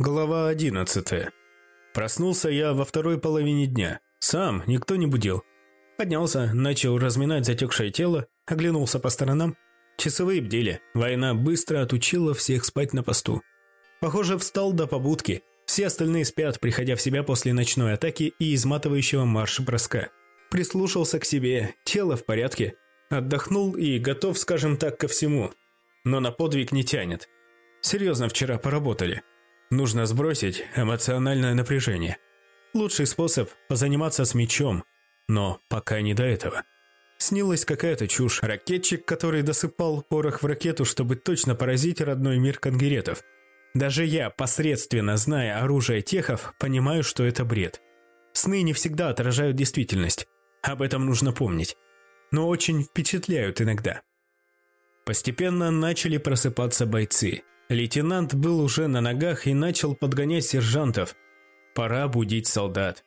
Глава 11. Проснулся я во второй половине дня. Сам, никто не будил. Поднялся, начал разминать затекшее тело, оглянулся по сторонам. Часовые бдели. Война быстро отучила всех спать на посту. Похоже, встал до побудки. Все остальные спят, приходя в себя после ночной атаки и изматывающего марш-броска. Прислушался к себе, тело в порядке. Отдохнул и готов, скажем так, ко всему. Но на подвиг не тянет. Серьезно вчера поработали. Нужно сбросить эмоциональное напряжение. Лучший способ – позаниматься с мечом, но пока не до этого. Снилась какая-то чушь. Ракетчик, который досыпал порох в ракету, чтобы точно поразить родной мир конгеретов. Даже я, посредственно зная оружие техов, понимаю, что это бред. Сны не всегда отражают действительность. Об этом нужно помнить. Но очень впечатляют иногда. Постепенно начали просыпаться бойцы – Лейтенант был уже на ногах и начал подгонять сержантов. Пора будить солдат.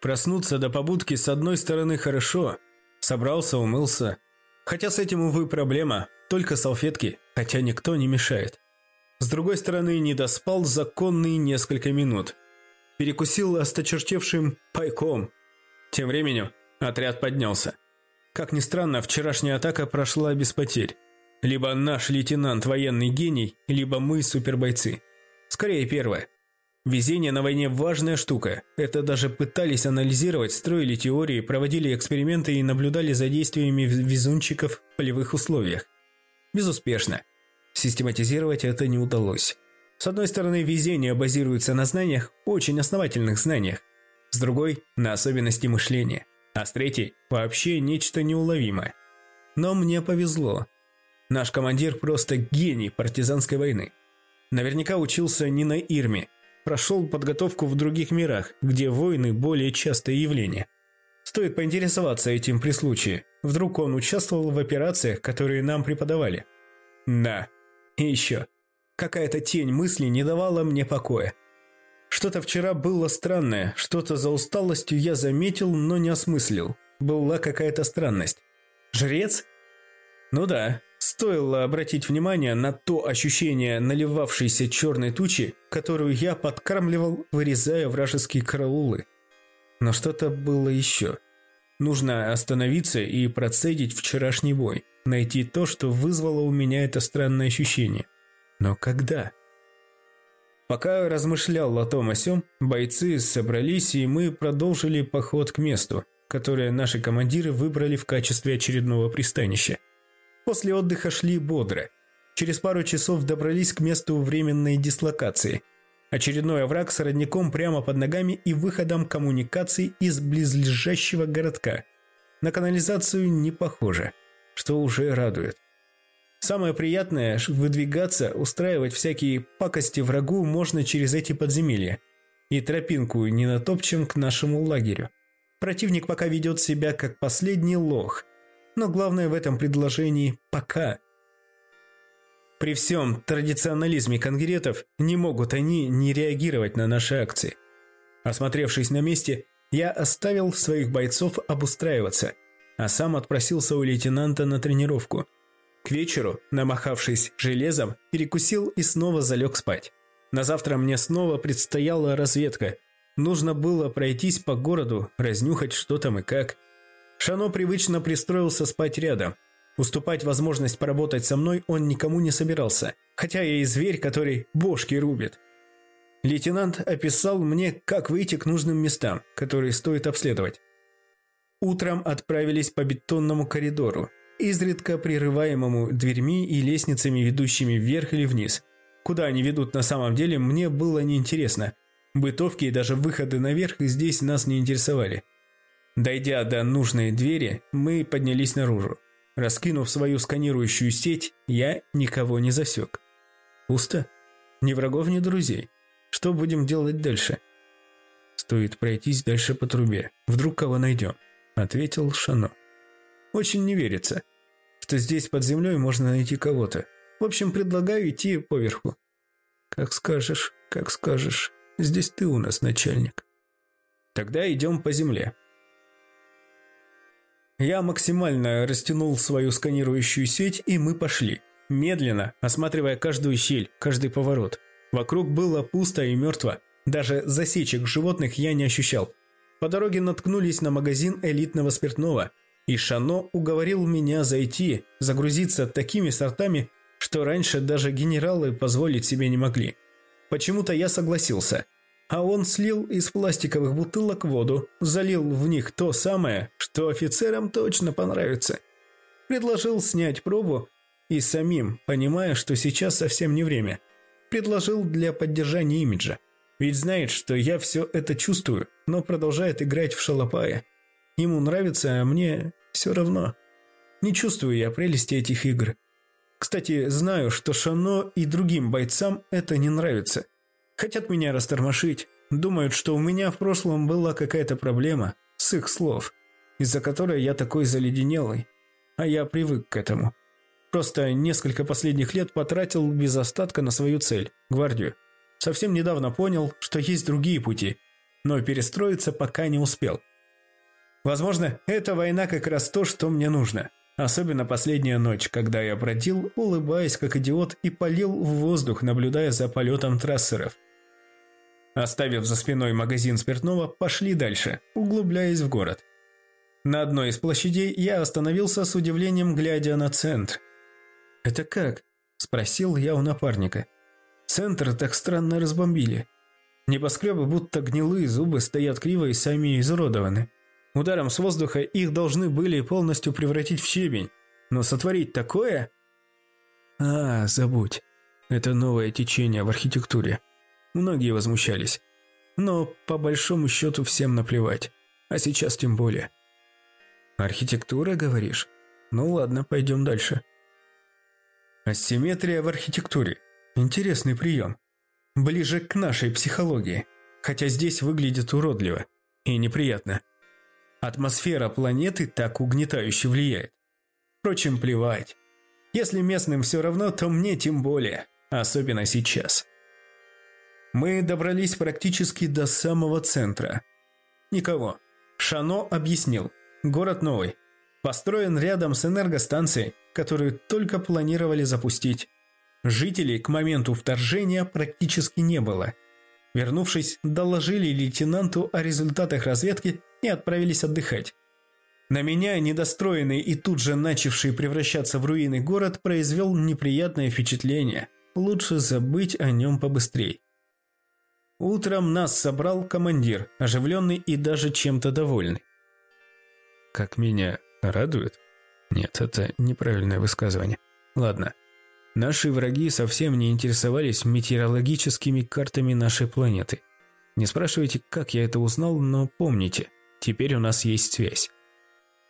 Проснуться до побудки с одной стороны хорошо. Собрался, умылся. Хотя с этим, увы, проблема. Только салфетки, хотя никто не мешает. С другой стороны, не доспал законные несколько минут. Перекусил осточертевшим пайком. Тем временем отряд поднялся. Как ни странно, вчерашняя атака прошла без потерь. Либо наш лейтенант военный гений, либо мы супербойцы. Скорее первое. Везение на войне важная штука. Это даже пытались анализировать, строили теории, проводили эксперименты и наблюдали за действиями везунчиков в полевых условиях. Безуспешно. Систематизировать это не удалось. С одной стороны, везение базируется на знаниях, очень основательных знаниях. С другой – на особенности мышления. А с третьей – вообще нечто неуловимое. Но мне повезло. Наш командир просто гений партизанской войны. Наверняка учился не на Ирме, прошел подготовку в других мирах, где войны более частое явление. Стоит поинтересоваться этим при случае. Вдруг он участвовал в операциях, которые нам преподавали. Да. И еще. Какая-то тень мысли не давала мне покоя. Что-то вчера было странное, что-то за усталостью я заметил, но не осмыслил. Была какая-то странность. Жрец? Ну да, Стоило обратить внимание на то ощущение наливавшейся черной тучи, которую я подкармливал, вырезая вражеские караулы. Но что-то было еще. Нужно остановиться и процедить вчерашний бой, найти то, что вызвало у меня это странное ощущение. Но когда? Пока размышлял о том о сём, бойцы собрались, и мы продолжили поход к месту, которое наши командиры выбрали в качестве очередного пристанища. После отдыха шли бодро. Через пару часов добрались к месту временной дислокации. Очередной овраг с родником прямо под ногами и выходом коммуникаций из близлежащего городка. На канализацию не похоже, что уже радует. Самое приятное – выдвигаться, устраивать всякие пакости врагу можно через эти подземелья. И тропинку не натопчем к нашему лагерю. Противник пока ведет себя как последний лох – но главное в этом предложении «пока». При всем традиционализме конгретов не могут они не реагировать на наши акции. Осмотревшись на месте, я оставил своих бойцов обустраиваться, а сам отпросился у лейтенанта на тренировку. К вечеру, намахавшись железом, перекусил и снова залег спать. На завтра мне снова предстояла разведка. Нужно было пройтись по городу, разнюхать, что там и как – Шано привычно пристроился спать рядом. Уступать возможность поработать со мной он никому не собирался, хотя я и зверь, который бошки рубит. Лейтенант описал мне, как выйти к нужным местам, которые стоит обследовать. Утром отправились по бетонному коридору, изредка прерываемому дверьми и лестницами, ведущими вверх или вниз. Куда они ведут на самом деле, мне было неинтересно. Бытовки и даже выходы наверх здесь нас не интересовали. Дойдя до нужной двери, мы поднялись наружу. Раскинув свою сканирующую сеть, я никого не засек. Пусто. Ни врагов, ни друзей. Что будем делать дальше? Стоит пройтись дальше по трубе. Вдруг кого найдем, ответил Шано. Очень не верится, что здесь под землей можно найти кого-то. В общем, предлагаю идти поверху. Как скажешь, как скажешь. Здесь ты у нас начальник. Тогда идем по земле. Я максимально растянул свою сканирующую сеть, и мы пошли. Медленно, осматривая каждую щель, каждый поворот. Вокруг было пусто и мертво. Даже засечек животных я не ощущал. По дороге наткнулись на магазин элитного спиртного, и Шано уговорил меня зайти, загрузиться такими сортами, что раньше даже генералы позволить себе не могли. Почему-то я согласился. А он слил из пластиковых бутылок воду, залил в них то самое, что офицерам точно понравится. Предложил снять пробу и самим, понимая, что сейчас совсем не время. Предложил для поддержания имиджа. Ведь знает, что я все это чувствую, но продолжает играть в шалопая. Ему нравится, а мне все равно. Не чувствую я прелести этих игр. Кстати, знаю, что Шано и другим бойцам это не нравится. Хотят меня растормошить. Думают, что у меня в прошлом была какая-то проблема, с их слов, из-за которой я такой заледенелый. А я привык к этому. Просто несколько последних лет потратил без остатка на свою цель – гвардию. Совсем недавно понял, что есть другие пути, но перестроиться пока не успел. Возможно, эта война как раз то, что мне нужно. Особенно последняя ночь, когда я бродил, улыбаясь как идиот, и полил в воздух, наблюдая за полетом трассеров. Оставив за спиной магазин спиртного, пошли дальше, углубляясь в город. На одной из площадей я остановился с удивлением, глядя на центр. «Это как?» – спросил я у напарника. «Центр так странно разбомбили. Небоскребы будто гнилые зубы стоят криво и сами изуродованы. Ударом с воздуха их должны были полностью превратить в щебень. Но сотворить такое? А, забудь. Это новое течение в архитектуре. Многие возмущались. Но по большому счету всем наплевать. А сейчас тем более. Архитектура, говоришь? Ну ладно, пойдем дальше. Асимметрия в архитектуре. Интересный прием. Ближе к нашей психологии. Хотя здесь выглядит уродливо и неприятно. Атмосфера планеты так угнетающе влияет. Впрочем, плевать. Если местным все равно, то мне тем более, особенно сейчас. Мы добрались практически до самого центра. Никого. Шано объяснил. Город новый. Построен рядом с энергостанцией, которую только планировали запустить. Жителей к моменту вторжения практически не было. Вернувшись, доложили лейтенанту о результатах разведки и отправились отдыхать. На меня недостроенный и тут же начавший превращаться в руины город произвел неприятное впечатление. Лучше забыть о нем побыстрей. Утром нас собрал командир, оживленный и даже чем-то довольный. Как меня радует? Нет, это неправильное высказывание. Ладно. Наши враги совсем не интересовались метеорологическими картами нашей планеты. Не спрашивайте, как я это узнал, но помните, Теперь у нас есть связь.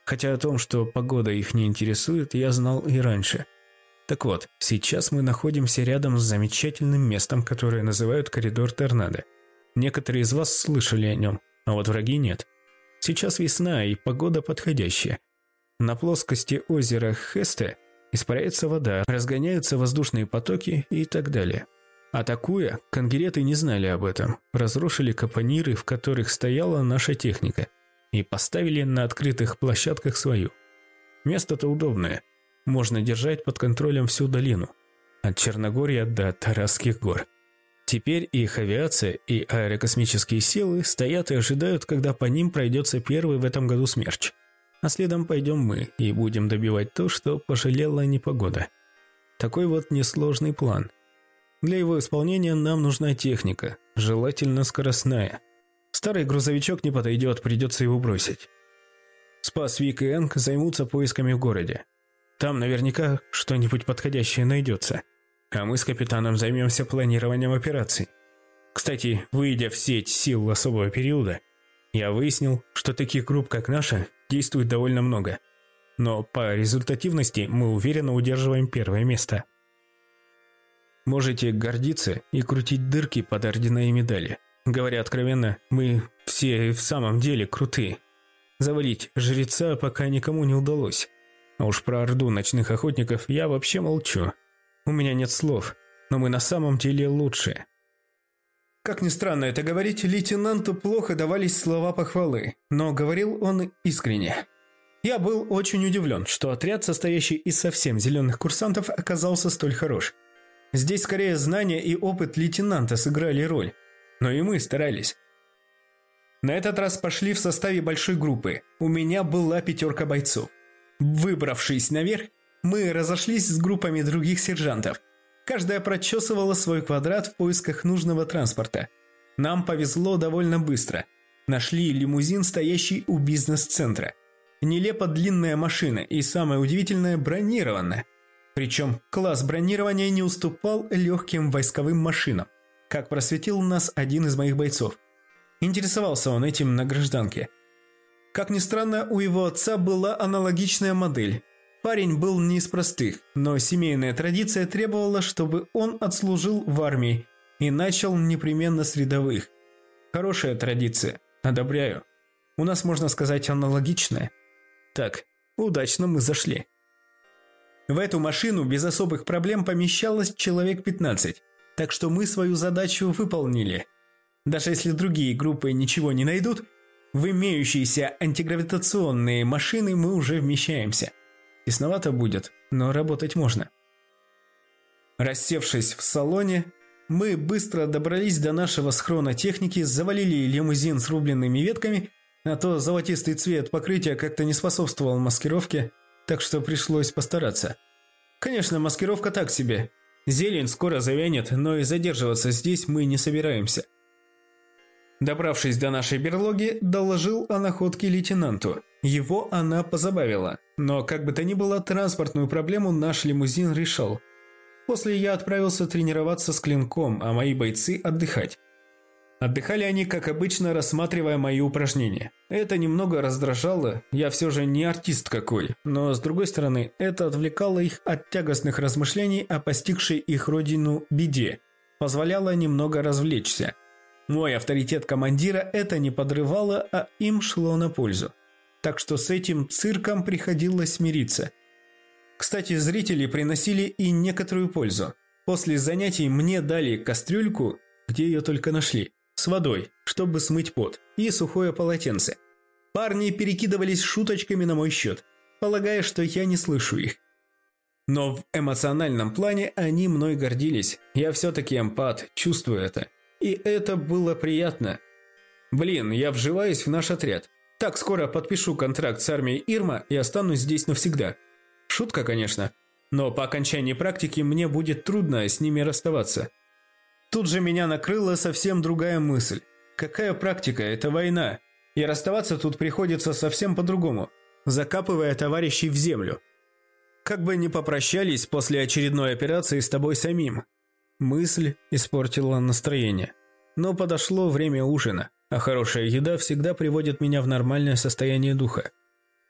Хотя о том, что погода их не интересует, я знал и раньше. Так вот, сейчас мы находимся рядом с замечательным местом, которое называют коридор торнадо. Некоторые из вас слышали о нем, а вот враги нет. Сейчас весна и погода подходящая. На плоскости озера Хесте испаряется вода, разгоняются воздушные потоки и так далее. Атакуя, конгереты не знали об этом, разрушили капониры, в которых стояла наша техника, и поставили на открытых площадках свою. Место-то удобное, можно держать под контролем всю долину, от Черногория до Тарасских гор. Теперь их авиация и аэрокосмические силы стоят и ожидают, когда по ним пройдется первый в этом году смерч. А следом пойдем мы и будем добивать то, что пожалела непогода. Такой вот несложный план – для его исполнения нам нужна техника, желательно скоростная. Старый грузовичок не подойдет, придется его бросить. Спас Вик и Энг займутся поисками в городе. Там наверняка что-нибудь подходящее найдется. А мы с капитаном займемся планированием операций. Кстати, выйдя в сеть сил особого периода, я выяснил, что таких групп, как наша, действует довольно много. Но по результативности мы уверенно удерживаем первое место – Можете гордиться и крутить дырки под ордена и медали. Говоря откровенно, мы все в самом деле крутые. Завалить жреца пока никому не удалось. А уж про орду ночных охотников я вообще молчу. У меня нет слов, но мы на самом деле лучшие. Как ни странно это говорить, лейтенанту плохо давались слова похвалы, но говорил он искренне. Я был очень удивлен, что отряд, состоящий из совсем зеленых курсантов, оказался столь хорош. Здесь скорее знания и опыт лейтенанта сыграли роль. Но и мы старались. На этот раз пошли в составе большой группы. У меня была пятерка бойцов. Выбравшись наверх, мы разошлись с группами других сержантов. Каждая прочесывала свой квадрат в поисках нужного транспорта. Нам повезло довольно быстро. Нашли лимузин, стоящий у бизнес-центра. Нелепо длинная машина и, самое удивительное, бронированная. Причем класс бронирования не уступал легким войсковым машинам, как просветил нас один из моих бойцов. Интересовался он этим на гражданке. Как ни странно, у его отца была аналогичная модель. Парень был не из простых, но семейная традиция требовала, чтобы он отслужил в армии и начал непременно с рядовых. Хорошая традиция, одобряю. У нас, можно сказать, аналогичная. Так, удачно мы зашли. В эту машину без особых проблем помещалось человек 15, так что мы свою задачу выполнили. Даже если другие группы ничего не найдут, в имеющиеся антигравитационные машины мы уже вмещаемся. Тесновато будет, но работать можно. Рассевшись в салоне, мы быстро добрались до нашего схрона техники, завалили лимузин с рубленными ветками, а то золотистый цвет покрытия как-то не способствовал маскировке – так что пришлось постараться. Конечно, маскировка так себе. Зелень скоро завянет, но и задерживаться здесь мы не собираемся. Добравшись до нашей берлоги, доложил о находке лейтенанту. Его она позабавила, но как бы то ни было, транспортную проблему наш лимузин решал. После я отправился тренироваться с клинком, а мои бойцы отдыхать. Отдыхали они, как обычно, рассматривая мои упражнения. Это немного раздражало, я все же не артист какой, но с другой стороны, это отвлекало их от тягостных размышлений о постигшей их родину беде, позволяло немного развлечься. Мой авторитет командира это не подрывало, а им шло на пользу. Так что с этим цирком приходилось смириться. Кстати, зрители приносили и некоторую пользу. После занятий мне дали кастрюльку, где ее только нашли с водой, чтобы смыть пот, и сухое полотенце. Парни перекидывались шуточками на мой счет, полагая, что я не слышу их. Но в эмоциональном плане они мной гордились. Я все-таки эмпат, чувствую это. И это было приятно. Блин, я вживаюсь в наш отряд. Так скоро подпишу контракт с армией Ирма и останусь здесь навсегда. Шутка, конечно. Но по окончании практики мне будет трудно с ними расставаться. Тут же меня накрыла совсем другая мысль. Какая практика, это война. И расставаться тут приходится совсем по-другому, закапывая товарищей в землю. Как бы не попрощались после очередной операции с тобой самим. Мысль испортила настроение. Но подошло время ужина, а хорошая еда всегда приводит меня в нормальное состояние духа.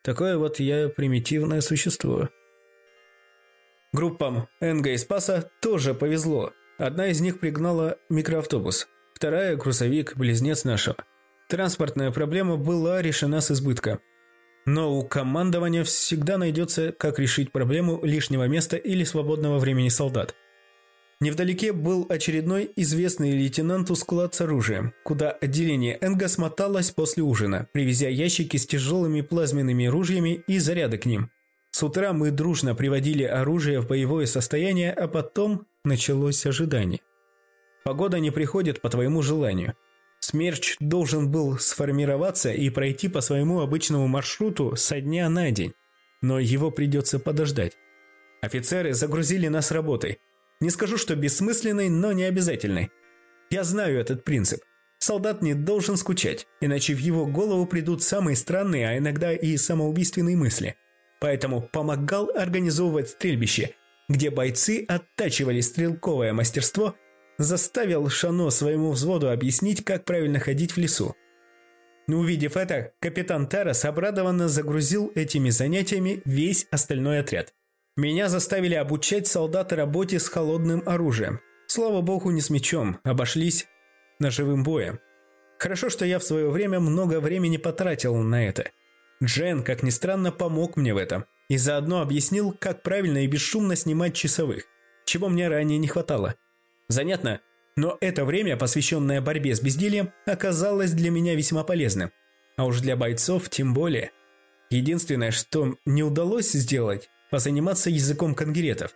Такое вот я примитивное существо. Группам Энга и Спаса тоже повезло. Одна из них пригнала микроавтобус, вторая – грузовик, близнец нашего. Транспортная проблема была решена с избытка. Но у командования всегда найдется, как решить проблему лишнего места или свободного времени солдат. Невдалеке был очередной известный лейтенанту склад с оружием, куда отделение Энга смоталось после ужина, привезя ящики с тяжелыми плазменными ружьями и заряды к ним. С утра мы дружно приводили оружие в боевое состояние, а потом началось ожидание. Погода не приходит по твоему желанию. Смерч должен был сформироваться и пройти по своему обычному маршруту со дня на день, но его придется подождать. Офицеры загрузили нас работой. Не скажу, что бессмысленной, но не обязательной. Я знаю этот принцип. Солдат не должен скучать, иначе в его голову придут самые странные, а иногда и самоубийственные мысли. Поэтому помогал организовывать стрельбище – где бойцы оттачивали стрелковое мастерство, заставил Шано своему взводу объяснить, как правильно ходить в лесу. Увидев это, капитан Тарас обрадованно загрузил этими занятиями весь остальной отряд. Меня заставили обучать солдаты работе с холодным оружием. Слава богу, не с мечом, обошлись ножевым боем. Хорошо, что я в свое время много времени потратил на это. Джен, как ни странно, помог мне в этом – и заодно объяснил, как правильно и бесшумно снимать часовых, чего мне ранее не хватало. Занятно, но это время, посвященное борьбе с бездельем, оказалось для меня весьма полезным. А уж для бойцов тем более. Единственное, что не удалось сделать, позаниматься языком конгретов.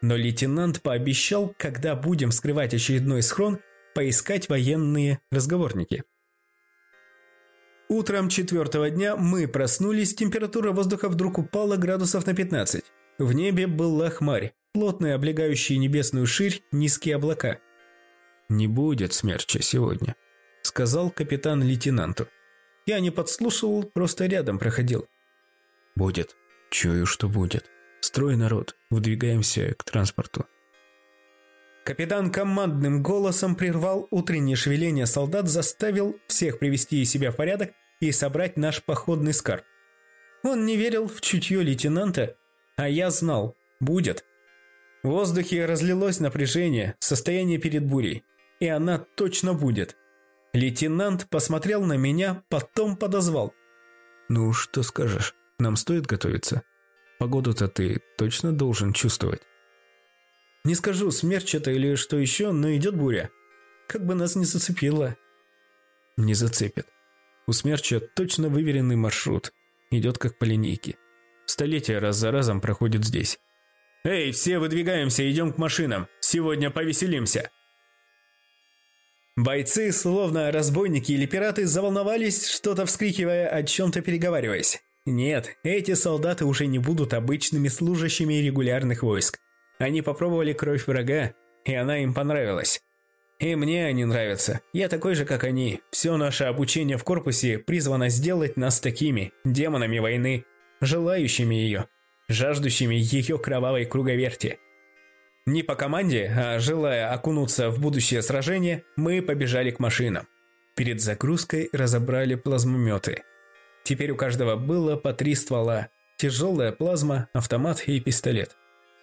но лейтенант пообещал, когда будем скрывать очередной схрон, поискать военные разговорники. Утром четвертого дня мы проснулись, температура воздуха вдруг упала градусов на 15. В небе была хмарь, плотная облегающая небесную ширь, низкие облака. «Не будет смерча сегодня», – сказал капитан лейтенанту. Я не подслушал, просто рядом проходил. «Будет. Чую, что будет. Строй, народ. Выдвигаемся к транспорту». Капитан командным голосом прервал утреннее шевеление солдат, заставил всех привести себя в порядок и собрать наш походный скарб. Он не верил в чутье лейтенанта, а я знал, будет. В воздухе разлилось напряжение, состояние перед бурей, и она точно будет. Лейтенант посмотрел на меня, потом подозвал. «Ну, что скажешь, нам стоит готовиться? Погоду-то ты точно должен чувствовать». «Не скажу, смерч это или что еще, но идет буря. Как бы нас не зацепило». «Не зацепит. У смерча точно выверенный маршрут. Идет как по линейке. Столетия раз за разом проходит здесь. «Эй, все выдвигаемся, идем к машинам. Сегодня повеселимся!» Бойцы, словно разбойники или пираты, заволновались, что-то вскрикивая, о чем-то переговариваясь. Нет, эти солдаты уже не будут обычными служащими регулярных войск. Они попробовали кровь врага, и она им понравилась. И мне они нравятся. Я такой же, как они. Все наше обучение в корпусе призвано сделать нас такими, демонами войны, желающими ее, жаждущими ее кровавой круговерти. Не по команде, а желая окунуться в будущее сражение, мы побежали к машинам. Перед загрузкой разобрали плазмометы. Теперь у каждого было по три ствола. Тяжелая плазма, автомат и пистолет.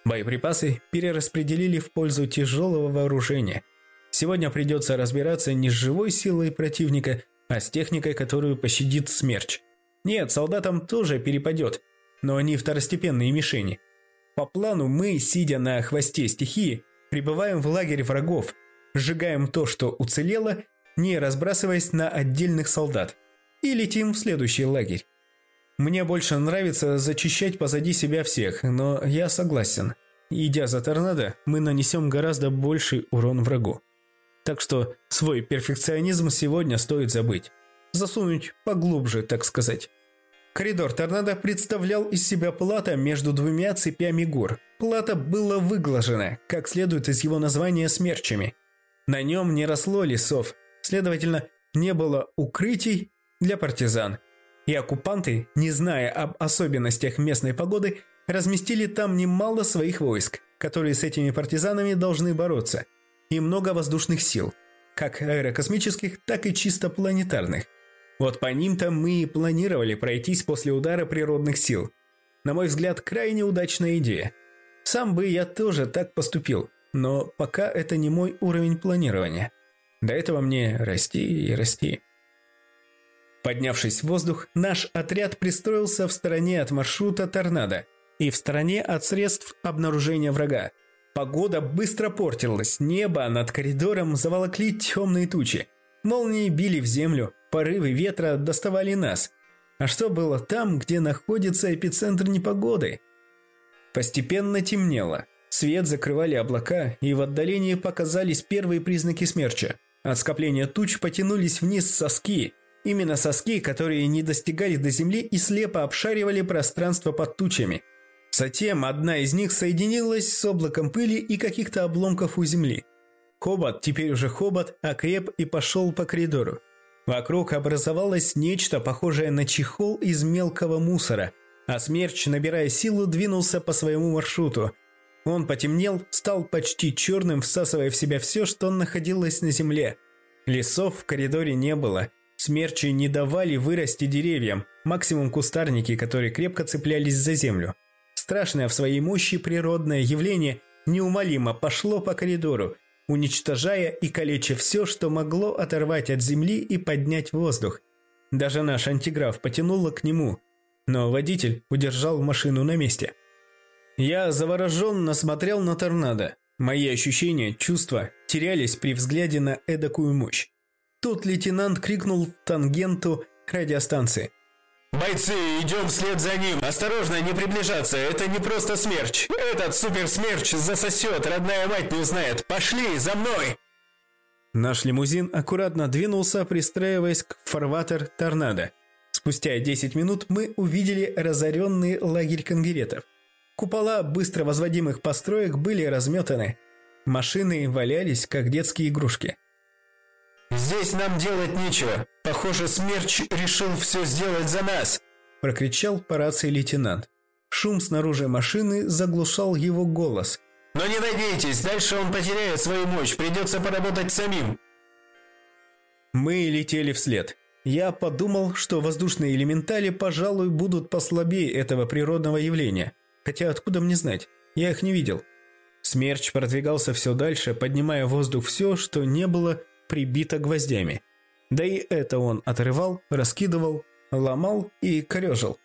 Боеприпасы перераспределили в пользу тяжелого вооружения. Сегодня придется разбираться не с живой силой противника, а с техникой, которую пощадит смерч. Нет, солдатам тоже перепадет, но они второстепенные мишени – по плану мы, сидя на хвосте стихии, прибываем в лагерь врагов, сжигаем то, что уцелело, не разбрасываясь на отдельных солдат, и летим в следующий лагерь. Мне больше нравится зачищать позади себя всех, но я согласен. Идя за торнадо, мы нанесем гораздо больший урон врагу. Так что свой перфекционизм сегодня стоит забыть. Засунуть поглубже, так сказать. Коридор торнадо представлял из себя плата между двумя цепями гор. Плата была выглажена, как следует из его названия, смерчами. На нем не росло лесов, следовательно, не было укрытий для партизан. И оккупанты, не зная об особенностях местной погоды, разместили там немало своих войск, которые с этими партизанами должны бороться, и много воздушных сил, как аэрокосмических, так и чисто планетарных – вот по ним-то мы и планировали пройтись после удара природных сил. На мой взгляд, крайне удачная идея. Сам бы я тоже так поступил, но пока это не мой уровень планирования. До этого мне расти и расти. Поднявшись в воздух, наш отряд пристроился в стороне от маршрута торнадо и в стороне от средств обнаружения врага. Погода быстро портилась, небо над коридором заволокли темные тучи. Молнии били в землю, Порывы ветра доставали нас. А что было там, где находится эпицентр непогоды? Постепенно темнело. Свет закрывали облака, и в отдалении показались первые признаки смерча. От скопления туч потянулись вниз соски. Именно соски, которые не достигали до земли и слепо обшаривали пространство под тучами. Затем одна из них соединилась с облаком пыли и каких-то обломков у земли. Хобот, теперь уже хобот, окреп и пошел по коридору. Вокруг образовалось нечто похожее на чехол из мелкого мусора, а смерч, набирая силу, двинулся по своему маршруту. Он потемнел, стал почти черным, всасывая в себя все, что находилось на земле. Лесов в коридоре не было. Смерчи не давали вырасти деревьям, максимум кустарники, которые крепко цеплялись за землю. Страшное в своей мощи природное явление неумолимо пошло по коридору, уничтожая и калеча все, что могло оторвать от земли и поднять воздух. Даже наш антиграф потянуло к нему, но водитель удержал машину на месте. Я завороженно смотрел на торнадо. Мои ощущения, чувства терялись при взгляде на эдакую мощь. Тут лейтенант крикнул в тангенту радиостанции. «Бойцы, идем вслед за ним! Осторожно, не приближаться! Это не просто смерч! Этот суперсмерч засосет, родная мать не узнает! Пошли, за мной!» Наш лимузин аккуратно двинулся, пристраиваясь к фарватер торнадо. Спустя 10 минут мы увидели разоренный лагерь конгеретов. Купола быстро возводимых построек были разметаны. Машины валялись, как детские игрушки. «Здесь нам делать нечего. Похоже, Смерч решил все сделать за нас!» – прокричал по рации лейтенант. Шум снаружи машины заглушал его голос. «Но не надейтесь, дальше он потеряет свою мощь, придется поработать самим!» Мы летели вслед. Я подумал, что воздушные элементали, пожалуй, будут послабее этого природного явления. Хотя откуда мне знать? Я их не видел. Смерч продвигался все дальше, поднимая в воздух все, что не было прибито гвоздями. Да и это он отрывал, раскидывал, ломал и корежил.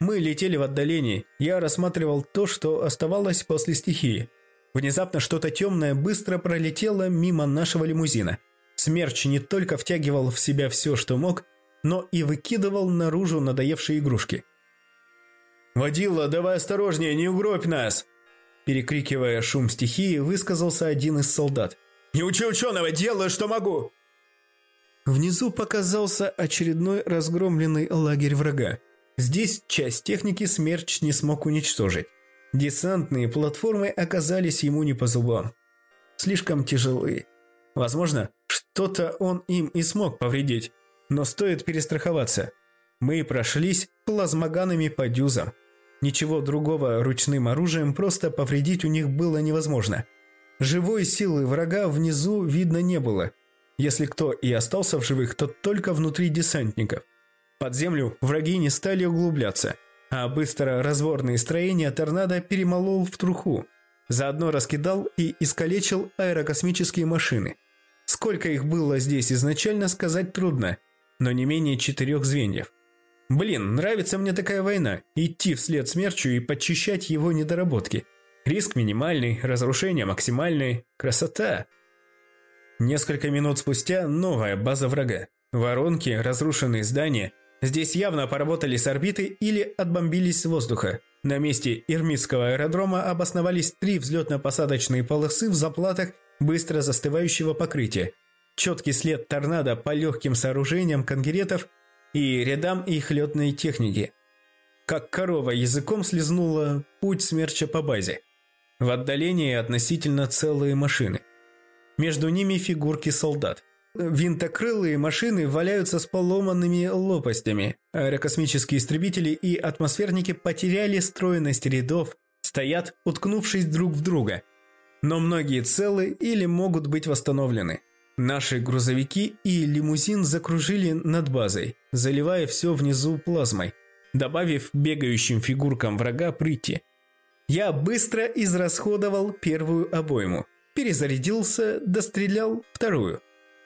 Мы летели в отдалении, я рассматривал то, что оставалось после стихии. Внезапно что-то темное быстро пролетело мимо нашего лимузина. Смерч не только втягивал в себя все, что мог, но и выкидывал наружу надоевшие игрушки. «Водила, давай осторожнее, не угробь нас!» Перекрикивая шум стихии, высказался один из солдат. Не учи ученого, делаю, что могу!» Внизу показался очередной разгромленный лагерь врага. Здесь часть техники Смерч не смог уничтожить. Десантные платформы оказались ему не по зубам. Слишком тяжелые. Возможно, что-то он им и смог повредить, но стоит перестраховаться. Мы прошлись плазмоганами по дюзам. Ничего другого ручным оружием просто повредить у них было невозможно – Живой силы врага внизу видно не было. Если кто и остался в живых, то только внутри десантников. Под землю враги не стали углубляться, а быстро разборные строения торнадо перемолол в труху. Заодно раскидал и искалечил аэрокосмические машины. Сколько их было здесь изначально сказать трудно, но не менее четырех звеньев. Блин, нравится мне такая война, идти вслед смерчу и подчищать его недоработки – Риск минимальный, разрушение максимальное, красота. Несколько минут спустя новая база врага. Воронки, разрушенные здания. Здесь явно поработали с орбиты или отбомбились с воздуха. На месте Ирмитского аэродрома обосновались три взлетно-посадочные полосы в заплатах быстро застывающего покрытия. Четкий след торнадо по легким сооружениям конгеретов и рядам их летной техники. Как корова языком слезнула путь смерча по базе. В отдалении относительно целые машины. Между ними фигурки солдат. Винтокрылые машины валяются с поломанными лопастями. Аэрокосмические истребители и атмосферники потеряли стройность рядов, стоят, уткнувшись друг в друга. Но многие целы или могут быть восстановлены. Наши грузовики и лимузин закружили над базой, заливая все внизу плазмой, добавив бегающим фигуркам врага прыти. Я быстро израсходовал первую обойму, перезарядился, дострелял вторую.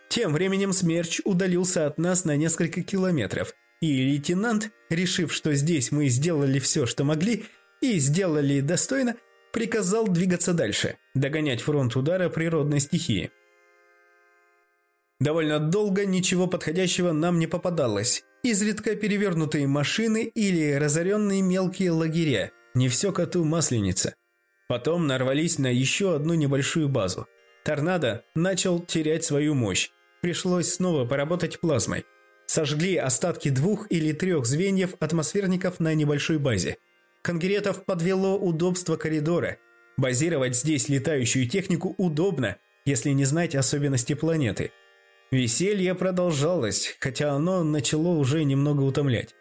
Тем временем Смерч удалился от нас на несколько километров, и лейтенант, решив, что здесь мы сделали все, что могли, и сделали достойно, приказал двигаться дальше, догонять фронт удара природной стихии. Довольно долго ничего подходящего нам не попадалось. Изредка перевернутые машины или разоренные мелкие лагеря – не все коту масленица. Потом нарвались на еще одну небольшую базу. Торнадо начал терять свою мощь. Пришлось снова поработать плазмой. Сожгли остатки двух или трех звеньев атмосферников на небольшой базе. Конгретов подвело удобство коридора. Базировать здесь летающую технику удобно, если не знать особенности планеты. Веселье продолжалось, хотя оно начало уже немного утомлять.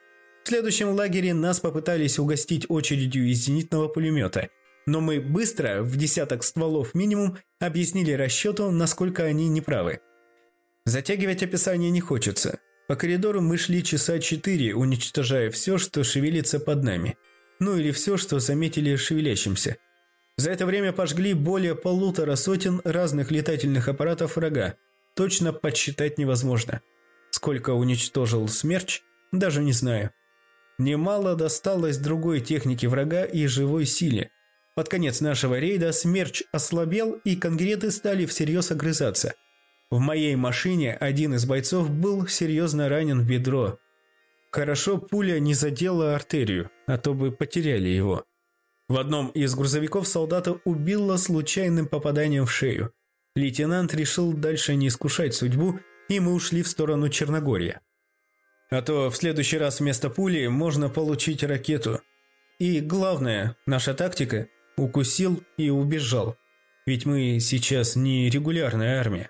В следующем лагере нас попытались угостить очередью из зенитного пулемета, но мы быстро, в десяток стволов минимум, объяснили расчету, насколько они неправы. Затягивать описание не хочется. По коридору мы шли часа четыре, уничтожая все, что шевелится под нами. Ну или все, что заметили шевелящимся. За это время пожгли более полутора сотен разных летательных аппаратов врага. Точно подсчитать невозможно. Сколько уничтожил Смерч, даже не знаю. Немало досталось другой технике врага и живой силе. Под конец нашего рейда смерч ослабел, и конгреты стали всерьез огрызаться. В моей машине один из бойцов был серьезно ранен в бедро. Хорошо пуля не задела артерию, а то бы потеряли его. В одном из грузовиков солдата убило случайным попаданием в шею. Лейтенант решил дальше не искушать судьбу, и мы ушли в сторону Черногория. А то в следующий раз вместо пули можно получить ракету. И главное, наша тактика – укусил и убежал. Ведь мы сейчас не регулярная армия.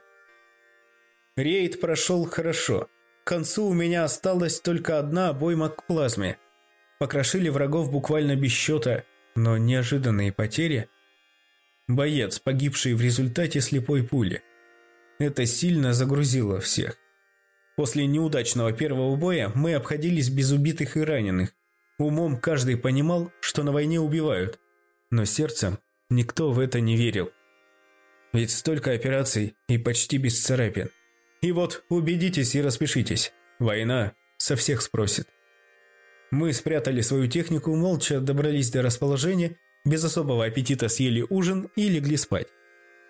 Рейд прошел хорошо. К концу у меня осталась только одна обойма к плазме. Покрошили врагов буквально без счета, но неожиданные потери... Боец, погибший в результате слепой пули. Это сильно загрузило всех. После неудачного первого боя мы обходились без убитых и раненых. Умом каждый понимал, что на войне убивают, но сердцем никто в это не верил. Ведь столько операций и почти без царапин. И вот убедитесь и распишитесь. Война со всех спросит. Мы спрятали свою технику, молча добрались до расположения, без особого аппетита съели ужин и легли спать.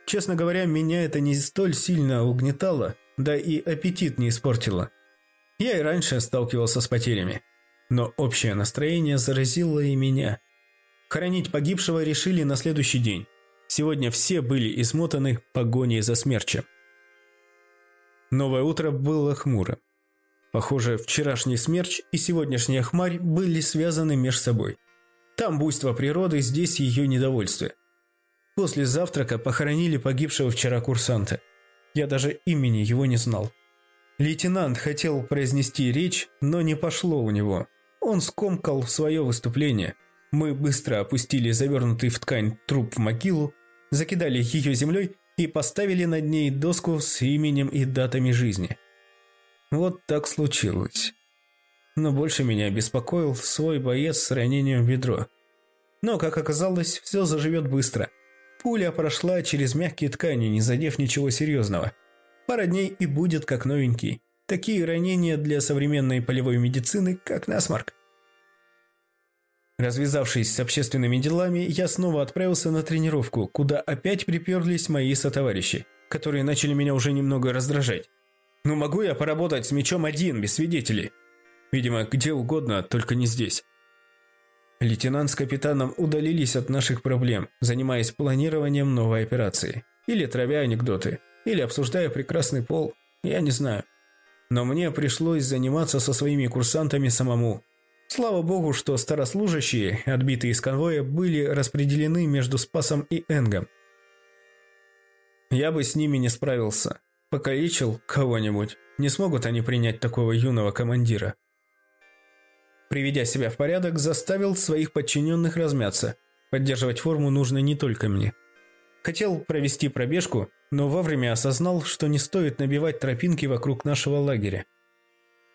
Честно говоря, меня это не столь сильно угнетало, да и аппетит не испортило. Я и раньше сталкивался с потерями, но общее настроение заразило и меня. Хоронить погибшего решили на следующий день. Сегодня все были измотаны погоней за смерчем. Новое утро было хмуро. Похоже, вчерашний смерч и сегодняшняя хмарь были связаны между собой. Там буйство природы, здесь ее недовольствие. После завтрака похоронили погибшего вчера курсанта. Я даже имени его не знал. Лейтенант хотел произнести речь, но не пошло у него. Он скомкал свое выступление. Мы быстро опустили завернутый в ткань труп в могилу, закидали ее землей и поставили над ней доску с именем и датами жизни. Вот так случилось. Но больше меня беспокоил свой боец с ранением в бедро. Но, как оказалось, все заживет быстро. Пуля прошла через мягкие ткани, не задев ничего серьезного. Пара дней и будет как новенький. Такие ранения для современной полевой медицины, как насморк. Развязавшись с общественными делами, я снова отправился на тренировку, куда опять приперлись мои сотоварищи, которые начали меня уже немного раздражать. Ну могу я поработать с мечом один, без свидетелей? Видимо, где угодно, только не здесь. Лейтенант с капитаном удалились от наших проблем, занимаясь планированием новой операции. Или травя анекдоты, или обсуждая прекрасный пол, я не знаю. Но мне пришлось заниматься со своими курсантами самому. Слава богу, что старослужащие, отбитые из конвоя, были распределены между Спасом и Энгом. Я бы с ними не справился, покалечил кого-нибудь, не смогут они принять такого юного командира. Приведя себя в порядок, заставил своих подчиненных размяться. Поддерживать форму нужно не только мне. Хотел провести пробежку, но вовремя осознал, что не стоит набивать тропинки вокруг нашего лагеря.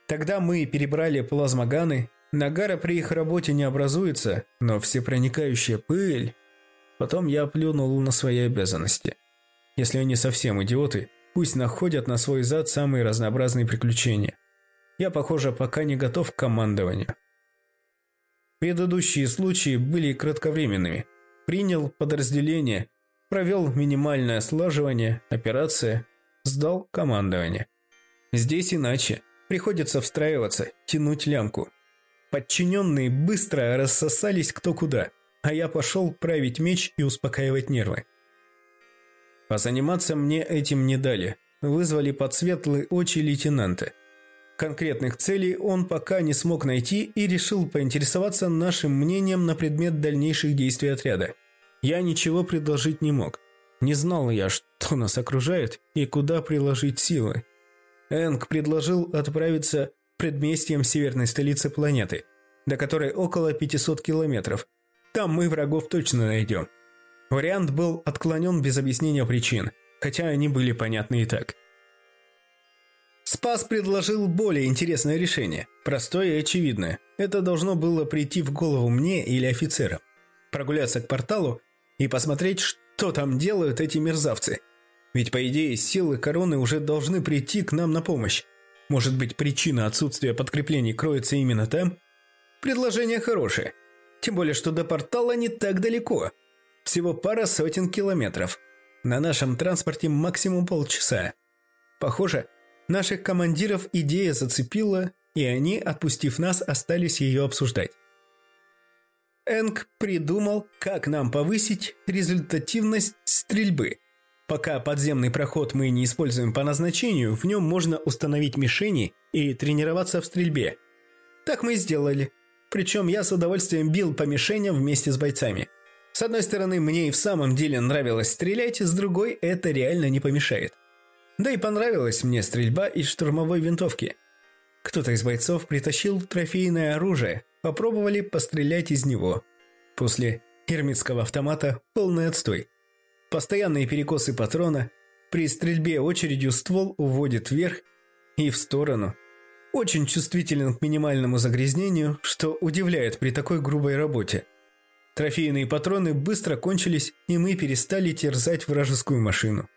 Тогда мы перебрали плазмоганы, нагара при их работе не образуется, но всепроникающая пыль... Потом я плюнул на свои обязанности. Если они совсем идиоты, Пусть находят на свой зад самые разнообразные приключения. Я, похоже, пока не готов к командованию. Предыдущие случаи были кратковременными. Принял подразделение, провел минимальное слаживание, операция, сдал командование. Здесь иначе. Приходится встраиваться, тянуть лямку. Подчиненные быстро рассосались кто куда, а я пошел править меч и успокаивать нервы. Позаниматься мне этим не дали. Вызвали под светлые очи лейтенанта. Конкретных целей он пока не смог найти и решил поинтересоваться нашим мнением на предмет дальнейших действий отряда. Я ничего предложить не мог. Не знал я, что нас окружает и куда приложить силы. Энг предложил отправиться предместьем северной столицы планеты, до которой около 500 километров. Там мы врагов точно найдем. Вариант был отклонен без объяснения причин, хотя они были понятны и так. Спас предложил более интересное решение, простое и очевидное. Это должно было прийти в голову мне или офицерам. Прогуляться к порталу и посмотреть, что там делают эти мерзавцы. Ведь, по идее, силы короны уже должны прийти к нам на помощь. Может быть, причина отсутствия подкреплений кроется именно там? Предложение хорошее. Тем более, что до портала не так далеко – всего пара сотен километров. На нашем транспорте максимум полчаса. Похоже, наших командиров идея зацепила, и они, отпустив нас, остались ее обсуждать. Энг придумал, как нам повысить результативность стрельбы. Пока подземный проход мы не используем по назначению, в нем можно установить мишени и тренироваться в стрельбе. Так мы и сделали. Причем я с удовольствием бил по мишеням вместе с бойцами. С одной стороны, мне и в самом деле нравилось стрелять, с другой, это реально не помешает. Да и понравилась мне стрельба из штурмовой винтовки. Кто-то из бойцов притащил трофейное оружие, попробовали пострелять из него. После гермитского автомата полный отстой. Постоянные перекосы патрона, при стрельбе очередью ствол уводит вверх и в сторону. Очень чувствителен к минимальному загрязнению, что удивляет при такой грубой работе. Трофейные патроны быстро кончились, и мы перестали терзать вражескую машину.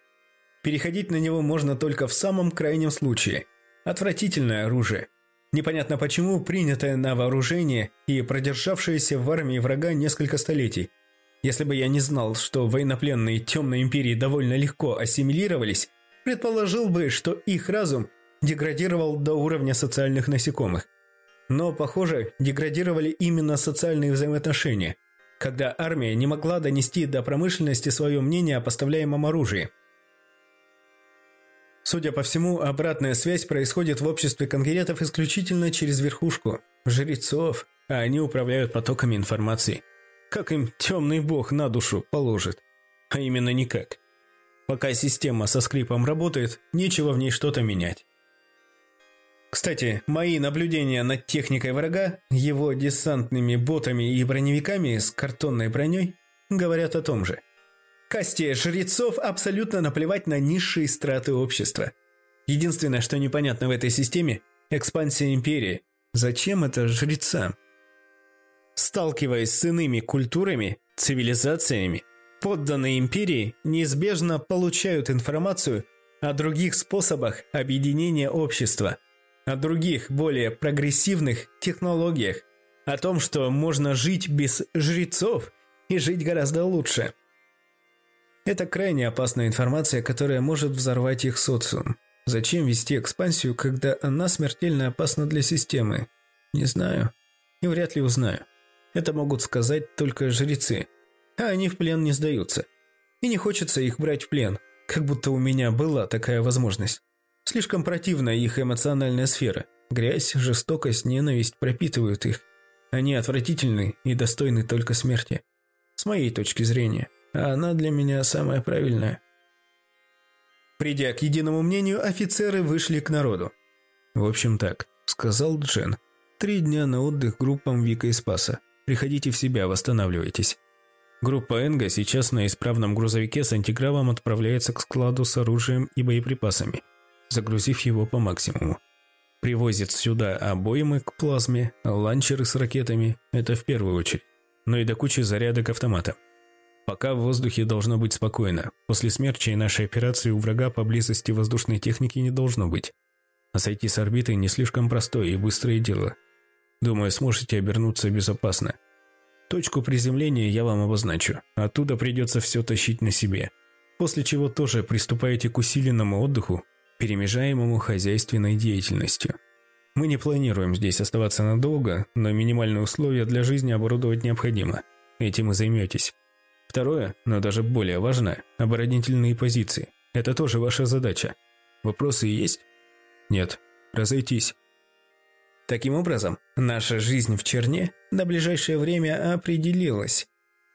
Переходить на него можно только в самом крайнем случае. Отвратительное оружие. Непонятно почему принятое на вооружение и продержавшееся в армии врага несколько столетий. Если бы я не знал, что военнопленные Темной Империи довольно легко ассимилировались, предположил бы, что их разум деградировал до уровня социальных насекомых. Но, похоже, деградировали именно социальные взаимоотношения, когда армия не могла донести до промышленности свое мнение о поставляемом оружии – Судя по всему, обратная связь происходит в обществе конкретов исключительно через верхушку, жрецов, а они управляют потоками информации. Как им темный бог на душу положит? А именно никак. Пока система со скрипом работает, нечего в ней что-то менять. Кстати, мои наблюдения над техникой врага, его десантными ботами и броневиками с картонной броней говорят о том же – Касте жрецов абсолютно наплевать на низшие страты общества. Единственное, что непонятно в этой системе – экспансия империи. Зачем это жрецам? Сталкиваясь с иными культурами, цивилизациями, подданные империи неизбежно получают информацию о других способах объединения общества, о других, более прогрессивных технологиях, о том, что можно жить без жрецов и жить гораздо лучше – это крайне опасная информация, которая может взорвать их социум. Зачем вести экспансию, когда она смертельно опасна для системы? Не знаю. И вряд ли узнаю. Это могут сказать только жрецы. А они в плен не сдаются. И не хочется их брать в плен, как будто у меня была такая возможность. Слишком противна их эмоциональная сфера. Грязь, жестокость, ненависть пропитывают их. Они отвратительны и достойны только смерти. С моей точки зрения а она для меня самая правильная. Придя к единому мнению, офицеры вышли к народу. «В общем так», – сказал Джен. «Три дня на отдых группам Вика и Спаса. Приходите в себя, восстанавливайтесь». Группа Энга сейчас на исправном грузовике с антигравом отправляется к складу с оружием и боеприпасами, загрузив его по максимуму. Привозит сюда обоймы к плазме, ланчеры с ракетами – это в первую очередь, но и до кучи зарядок автомата. Пока в воздухе должно быть спокойно. После смерча и нашей операции у врага поблизости воздушной техники не должно быть. А сойти с орбиты не слишком простое и быстрое дело. Думаю, сможете обернуться безопасно. Точку приземления я вам обозначу. Оттуда придется все тащить на себе. После чего тоже приступаете к усиленному отдыху, перемежаемому хозяйственной деятельностью. Мы не планируем здесь оставаться надолго, но минимальные условия для жизни оборудовать необходимо. Этим и займетесь. Второе, но даже более важное – оборонительные позиции. Это тоже ваша задача. Вопросы есть? Нет. Разойтись. Таким образом, наша жизнь в черне на ближайшее время определилась.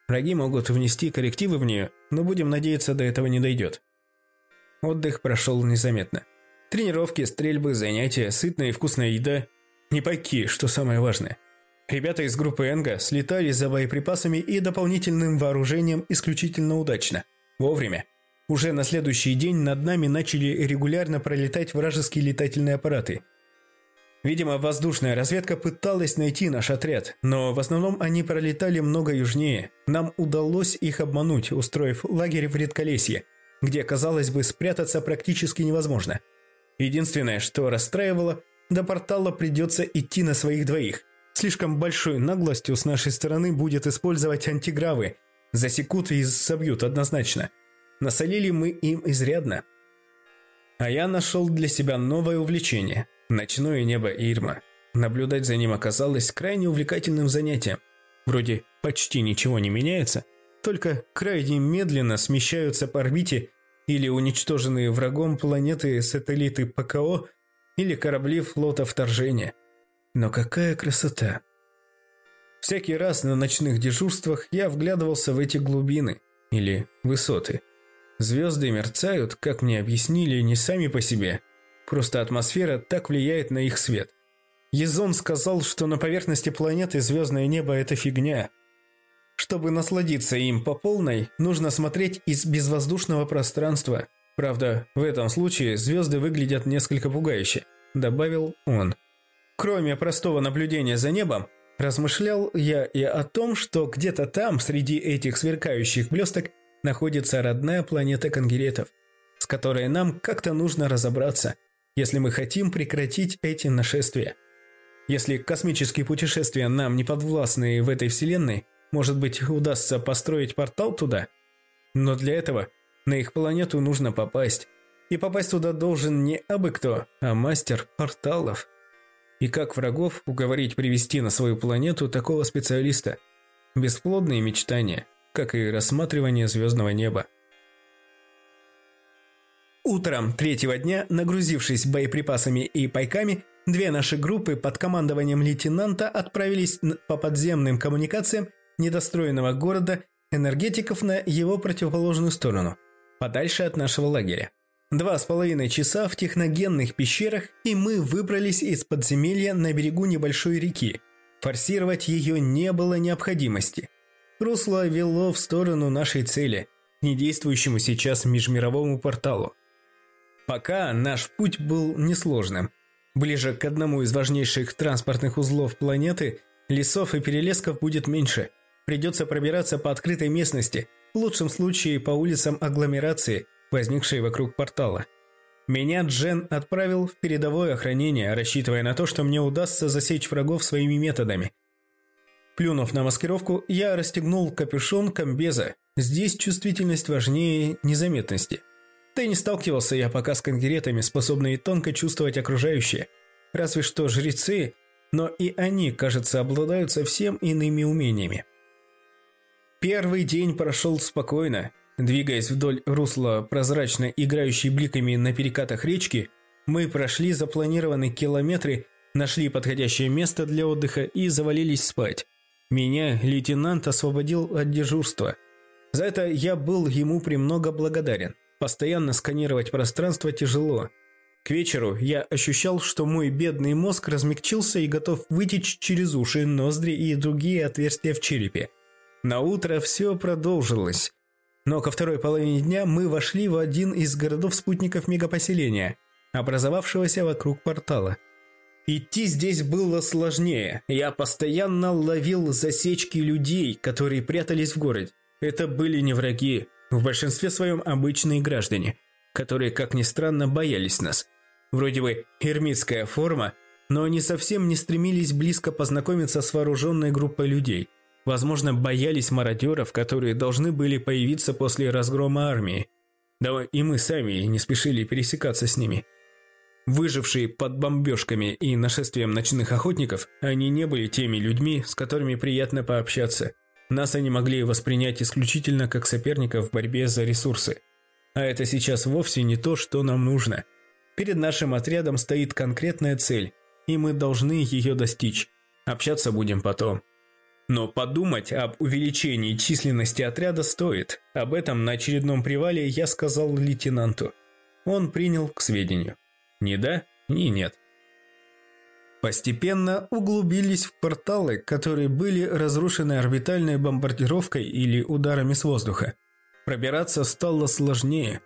Враги могут внести коррективы в нее, но будем надеяться, до этого не дойдет. Отдых прошел незаметно. Тренировки, стрельбы, занятия, сытная и вкусная еда. Не пайки, что самое важное. Ребята из группы Энга слетали за боеприпасами и дополнительным вооружением исключительно удачно. Вовремя. Уже на следующий день над нами начали регулярно пролетать вражеские летательные аппараты. Видимо, воздушная разведка пыталась найти наш отряд, но в основном они пролетали много южнее. Нам удалось их обмануть, устроив лагерь в Редколесье, где, казалось бы, спрятаться практически невозможно. Единственное, что расстраивало, до портала придется идти на своих двоих – Слишком большой наглостью с нашей стороны будет использовать антигравы. Засекут и собьют однозначно. Насолили мы им изрядно. А я нашел для себя новое увлечение – ночное небо Ирма. Наблюдать за ним оказалось крайне увлекательным занятием. Вроде почти ничего не меняется, только крайне медленно смещаются по орбите или уничтоженные врагом планеты сателлиты ПКО или корабли флота вторжения. Но какая красота! Всякий раз на ночных дежурствах я вглядывался в эти глубины или высоты. Звезды мерцают, как мне объяснили, не сами по себе. Просто атмосфера так влияет на их свет. Езон сказал, что на поверхности планеты звездное небо – это фигня. Чтобы насладиться им по полной, нужно смотреть из безвоздушного пространства. Правда, в этом случае звезды выглядят несколько пугающе, добавил он. Кроме простого наблюдения за небом, размышлял я и о том, что где-то там, среди этих сверкающих блесток, находится родная планета конгеретов, с которой нам как-то нужно разобраться, если мы хотим прекратить эти нашествия. Если космические путешествия нам не подвластны в этой вселенной, может быть, удастся построить портал туда? Но для этого на их планету нужно попасть. И попасть туда должен не абы кто, а мастер порталов. И как врагов уговорить привести на свою планету такого специалиста? Бесплодные мечтания, как и рассматривание звездного неба. Утром третьего дня, нагрузившись боеприпасами и пайками, две наши группы под командованием лейтенанта отправились по подземным коммуникациям недостроенного города энергетиков на его противоположную сторону, подальше от нашего лагеря. Два с половиной часа в техногенных пещерах, и мы выбрались из подземелья на берегу небольшой реки. Форсировать ее не было необходимости. Русло вело в сторону нашей цели, не действующему сейчас межмировому порталу. Пока наш путь был несложным. Ближе к одному из важнейших транспортных узлов планеты лесов и перелесков будет меньше. Придется пробираться по открытой местности, в лучшем случае по улицам агломерации, возникшей вокруг портала. Меня Джен отправил в передовое охранение, рассчитывая на то, что мне удастся засечь врагов своими методами. Плюнув на маскировку, я расстегнул капюшон комбеза. Здесь чувствительность важнее незаметности – да и не сталкивался я пока с конкретами, способными тонко чувствовать окружающее. Разве что жрецы, но и они, кажется, обладают совсем иными умениями. Первый день прошел спокойно. Двигаясь вдоль русла прозрачно играющей бликами на перекатах речки, мы прошли запланированные километры, нашли подходящее место для отдыха и завалились спать. Меня лейтенант освободил от дежурства. За это я был ему премного благодарен. Постоянно сканировать пространство тяжело. К вечеру я ощущал, что мой бедный мозг размягчился и готов вытечь через уши, ноздри и другие отверстия в черепе. На утро все продолжилось. Но ко второй половине дня мы вошли в один из городов-спутников мегапоселения, образовавшегося вокруг портала. Идти здесь было сложнее. Я постоянно ловил засечки людей, которые прятались в городе. Это были не враги, в большинстве своем обычные граждане, которые, как ни странно, боялись нас. Вроде бы эрмитская форма, но они совсем не стремились близко познакомиться с вооруженной группой людей. Возможно, боялись мародеров, которые должны были появиться после разгрома армии. Да и мы сами не спешили пересекаться с ними. Выжившие под бомбежками и нашествием ночных охотников, они не были теми людьми, с которыми приятно пообщаться – нас они могли воспринять исключительно как соперников в борьбе за ресурсы. А это сейчас вовсе не то, что нам нужно. Перед нашим отрядом стоит конкретная цель, и мы должны ее достичь. Общаться будем потом. Но подумать об увеличении численности отряда стоит. Об этом на очередном привале я сказал лейтенанту. Он принял к сведению. Ни да, ни нет. Постепенно углубились в порталы, которые были разрушены орбитальной бомбардировкой или ударами с воздуха. Пробираться стало сложнее.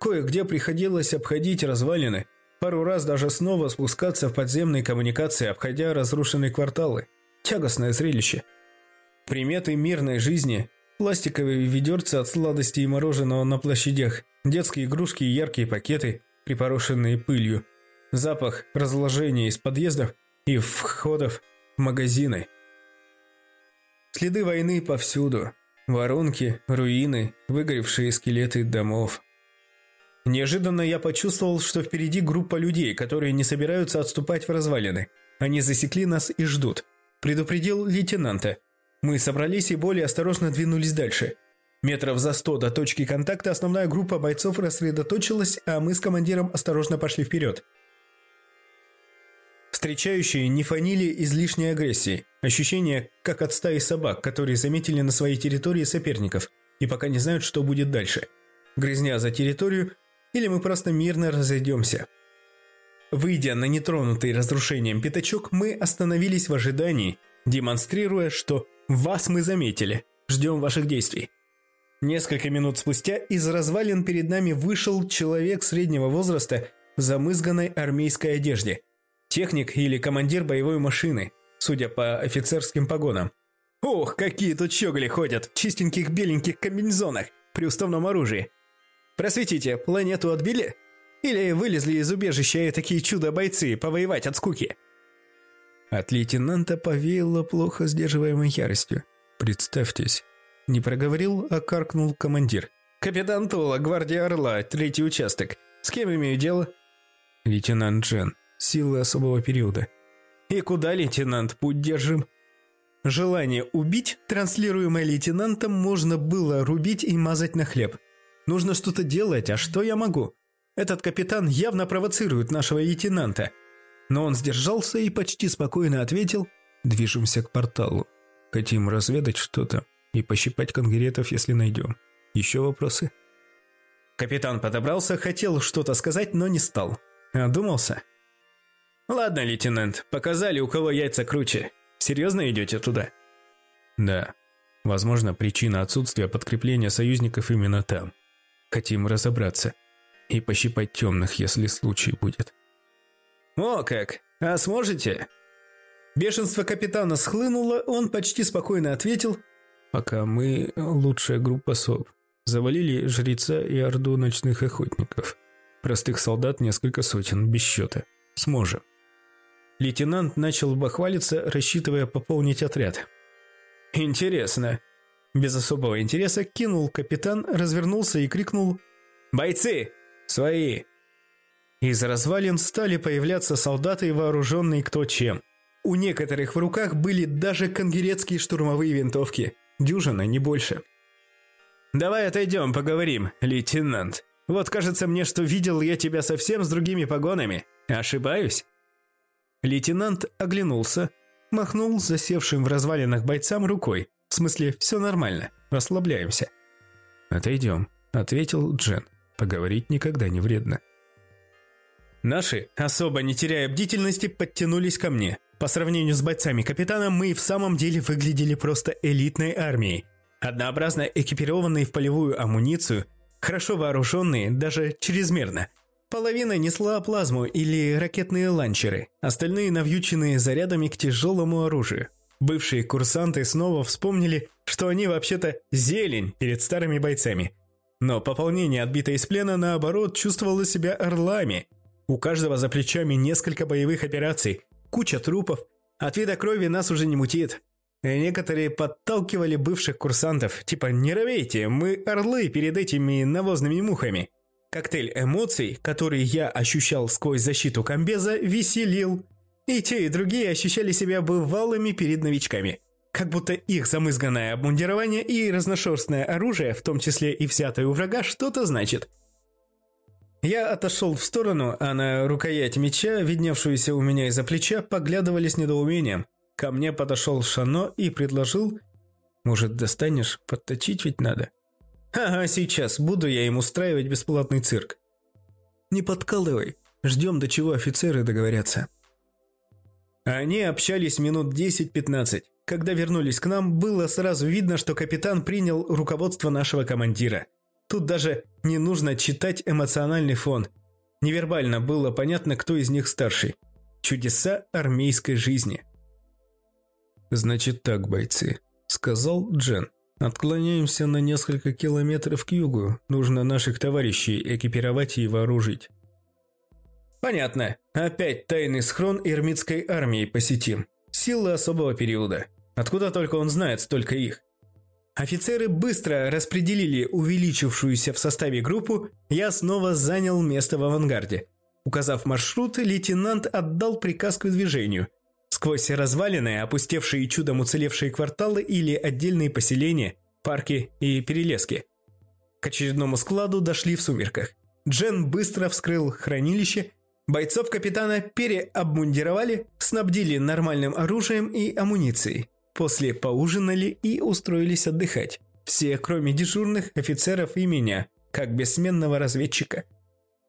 Кое-где приходилось обходить развалины, пару раз даже снова спускаться в подземные коммуникации, обходя разрушенные кварталы. Тягостное зрелище. Приметы мирной жизни, пластиковые ведерца от сладостей и мороженого на площадях, детские игрушки и яркие пакеты, припорошенные пылью, запах разложения из подъездов и входов в магазины. Следы войны повсюду. Воронки, руины, выгоревшие скелеты домов. Неожиданно я почувствовал, что впереди группа людей, которые не собираются отступать в развалины. Они засекли нас и ждут. Предупредил лейтенанта. Мы собрались и более осторожно двинулись дальше. Метров за сто до точки контакта основная группа бойцов рассредоточилась, а мы с командиром осторожно пошли вперед. Встречающие не фанили излишней агрессии. Ощущение, как от стаи собак, которые заметили на своей территории соперников и пока не знают, что будет дальше. Грызня за территорию или мы просто мирно разойдемся. Выйдя на нетронутый разрушением пятачок, мы остановились в ожидании, демонстрируя, что вас мы заметили, ждем ваших действий. Несколько минут спустя из развалин перед нами вышел человек среднего возраста в замызганной армейской одежде – Техник или командир боевой машины, судя по офицерским погонам. Ох, какие тут щеголи ходят в чистеньких беленьких комбинезонах при уставном оружии. Просветите, планету отбили? Или вылезли из убежища и такие чудо-бойцы повоевать от скуки? От лейтенанта повеяло плохо сдерживаемой яростью. «Представьтесь». Не проговорил, а каркнул командир. «Капитан Тола, гвардия Орла, третий участок. С кем имею дело?» «Лейтенант Джен», силы особого периода. И куда, лейтенант, путь держим? Желание убить, транслируемое лейтенантом, можно было рубить и мазать на хлеб. Нужно что-то делать, а что я могу? Этот капитан явно провоцирует нашего лейтенанта. Но он сдержался и почти спокойно ответил «Движемся к порталу. Хотим разведать что-то и пощипать конкретов, если найдем. Еще вопросы?» Капитан подобрался, хотел что-то сказать, но не стал. Одумался. «Ладно, лейтенант, показали, у кого яйца круче. Серьезно идете туда?» «Да. Возможно, причина отсутствия подкрепления союзников именно там. Хотим разобраться. И пощипать темных, если случай будет». «О как! А сможете?» Бешенство капитана схлынуло, он почти спокойно ответил. «Пока мы лучшая группа СОП. Завалили жреца и орду ночных охотников. Простых солдат несколько сотен, без счета. Сможем». Лейтенант начал бахвалиться, рассчитывая пополнить отряд. «Интересно». Без особого интереса кинул капитан, развернулся и крикнул «Бойцы! Свои!». Из развалин стали появляться солдаты, вооруженные кто чем. У некоторых в руках были даже конгерецкие штурмовые винтовки. Дюжина, не больше. «Давай отойдем, поговорим, лейтенант. Вот кажется мне, что видел я тебя совсем с другими погонами. Ошибаюсь?» Лейтенант оглянулся, махнул засевшим в развалинах бойцам рукой. В смысле, все нормально, расслабляемся. «Отойдем», – ответил Джен. «Поговорить никогда не вредно». Наши, особо не теряя бдительности, подтянулись ко мне. По сравнению с бойцами капитана, мы и в самом деле выглядели просто элитной армией. Однообразно экипированные в полевую амуницию, хорошо вооруженные, даже чрезмерно – Половина несла плазму или ракетные ланчеры, остальные навьюченные зарядами к тяжелому оружию. Бывшие курсанты снова вспомнили, что они вообще-то зелень перед старыми бойцами. Но пополнение отбитое из плена, наоборот, чувствовало себя орлами. У каждого за плечами несколько боевых операций, куча трупов. От вида крови нас уже не мутит. И некоторые подталкивали бывших курсантов, типа «не ровейте, мы орлы перед этими навозными мухами». Коктейль эмоций, который я ощущал сквозь защиту комбеза, веселил. И те, и другие ощущали себя бывалыми перед новичками. Как будто их замызганное обмундирование и разношерстное оружие, в том числе и взятое у врага, что-то значит. Я отошел в сторону, а на рукоять меча, видневшуюся у меня из-за плеча, поглядывали с недоумением. Ко мне подошел Шано и предложил «Может, достанешь? Подточить ведь надо». Ага, сейчас буду я им устраивать бесплатный цирк. Не подкалывай, ждем до чего офицеры договорятся. Они общались минут 10-15. Когда вернулись к нам, было сразу видно, что капитан принял руководство нашего командира. Тут даже не нужно читать эмоциональный фон. Невербально было понятно, кто из них старший. Чудеса армейской жизни. «Значит так, бойцы», – сказал Джен. Отклоняемся на несколько километров к югу. Нужно наших товарищей экипировать и вооружить. Понятно. Опять тайный схрон эрмитской армии посетим. Силы особого периода. Откуда только он знает столько их? Офицеры быстро распределили увеличившуюся в составе группу, я снова занял место в авангарде. Указав маршрут, лейтенант отдал приказ к движению. сквозь развалины, опустевшие чудом уцелевшие кварталы или отдельные поселения, парки и перелески. К очередному складу дошли в сумерках. Джен быстро вскрыл хранилище, бойцов капитана переобмундировали, снабдили нормальным оружием и амуницией. После поужинали и устроились отдыхать. Все, кроме дежурных, офицеров и меня, как бессменного разведчика.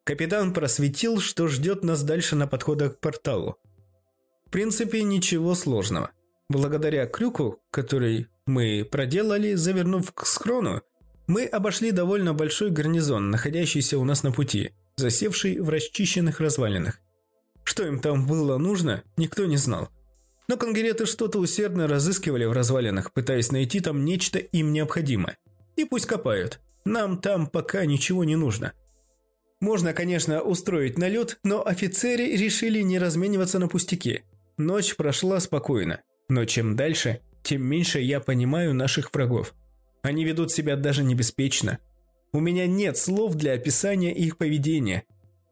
Капитан просветил, что ждет нас дальше на подходах к порталу. В принципе, ничего сложного. Благодаря крюку, который мы проделали, завернув к схрону, мы обошли довольно большой гарнизон, находящийся у нас на пути, засевший в расчищенных развалинах. Что им там было нужно, никто не знал. Но конгреты что-то усердно разыскивали в развалинах, пытаясь найти там нечто им необходимое. И пусть копают. Нам там пока ничего не нужно. Можно, конечно, устроить налет, но офицеры решили не размениваться на пустяки. Ночь прошла спокойно, но чем дальше, тем меньше я понимаю наших врагов. Они ведут себя даже небеспечно. У меня нет слов для описания их поведения.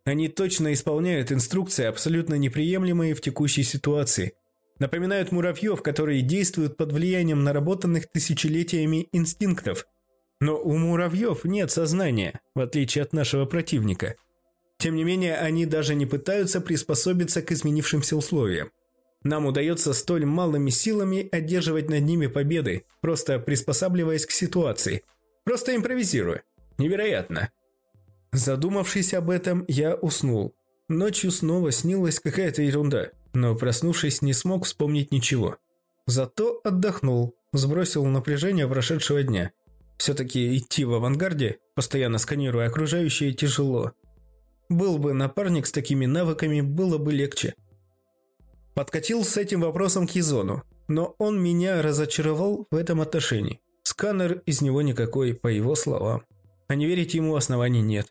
Они точно исполняют инструкции, абсолютно неприемлемые в текущей ситуации. Напоминают муравьев, которые действуют под влиянием наработанных тысячелетиями инстинктов. Но у муравьев нет сознания, в отличие от нашего противника. Тем не менее, они даже не пытаются приспособиться к изменившимся условиям. Нам удается столь малыми силами одерживать над ними победы, просто приспосабливаясь к ситуации. Просто импровизируя. Невероятно. Задумавшись об этом, я уснул. Ночью снова снилась какая-то ерунда но, проснувшись, не смог вспомнить ничего. Зато отдохнул, сбросил напряжение прошедшего дня. Все-таки идти в авангарде, постоянно сканируя окружающее, тяжело. Был бы напарник с такими навыками, было бы легче. Подкатил с этим вопросом к Езону, но он меня разочаровал в этом отношении. Сканер из него никакой, по его словам. А не верить ему оснований нет.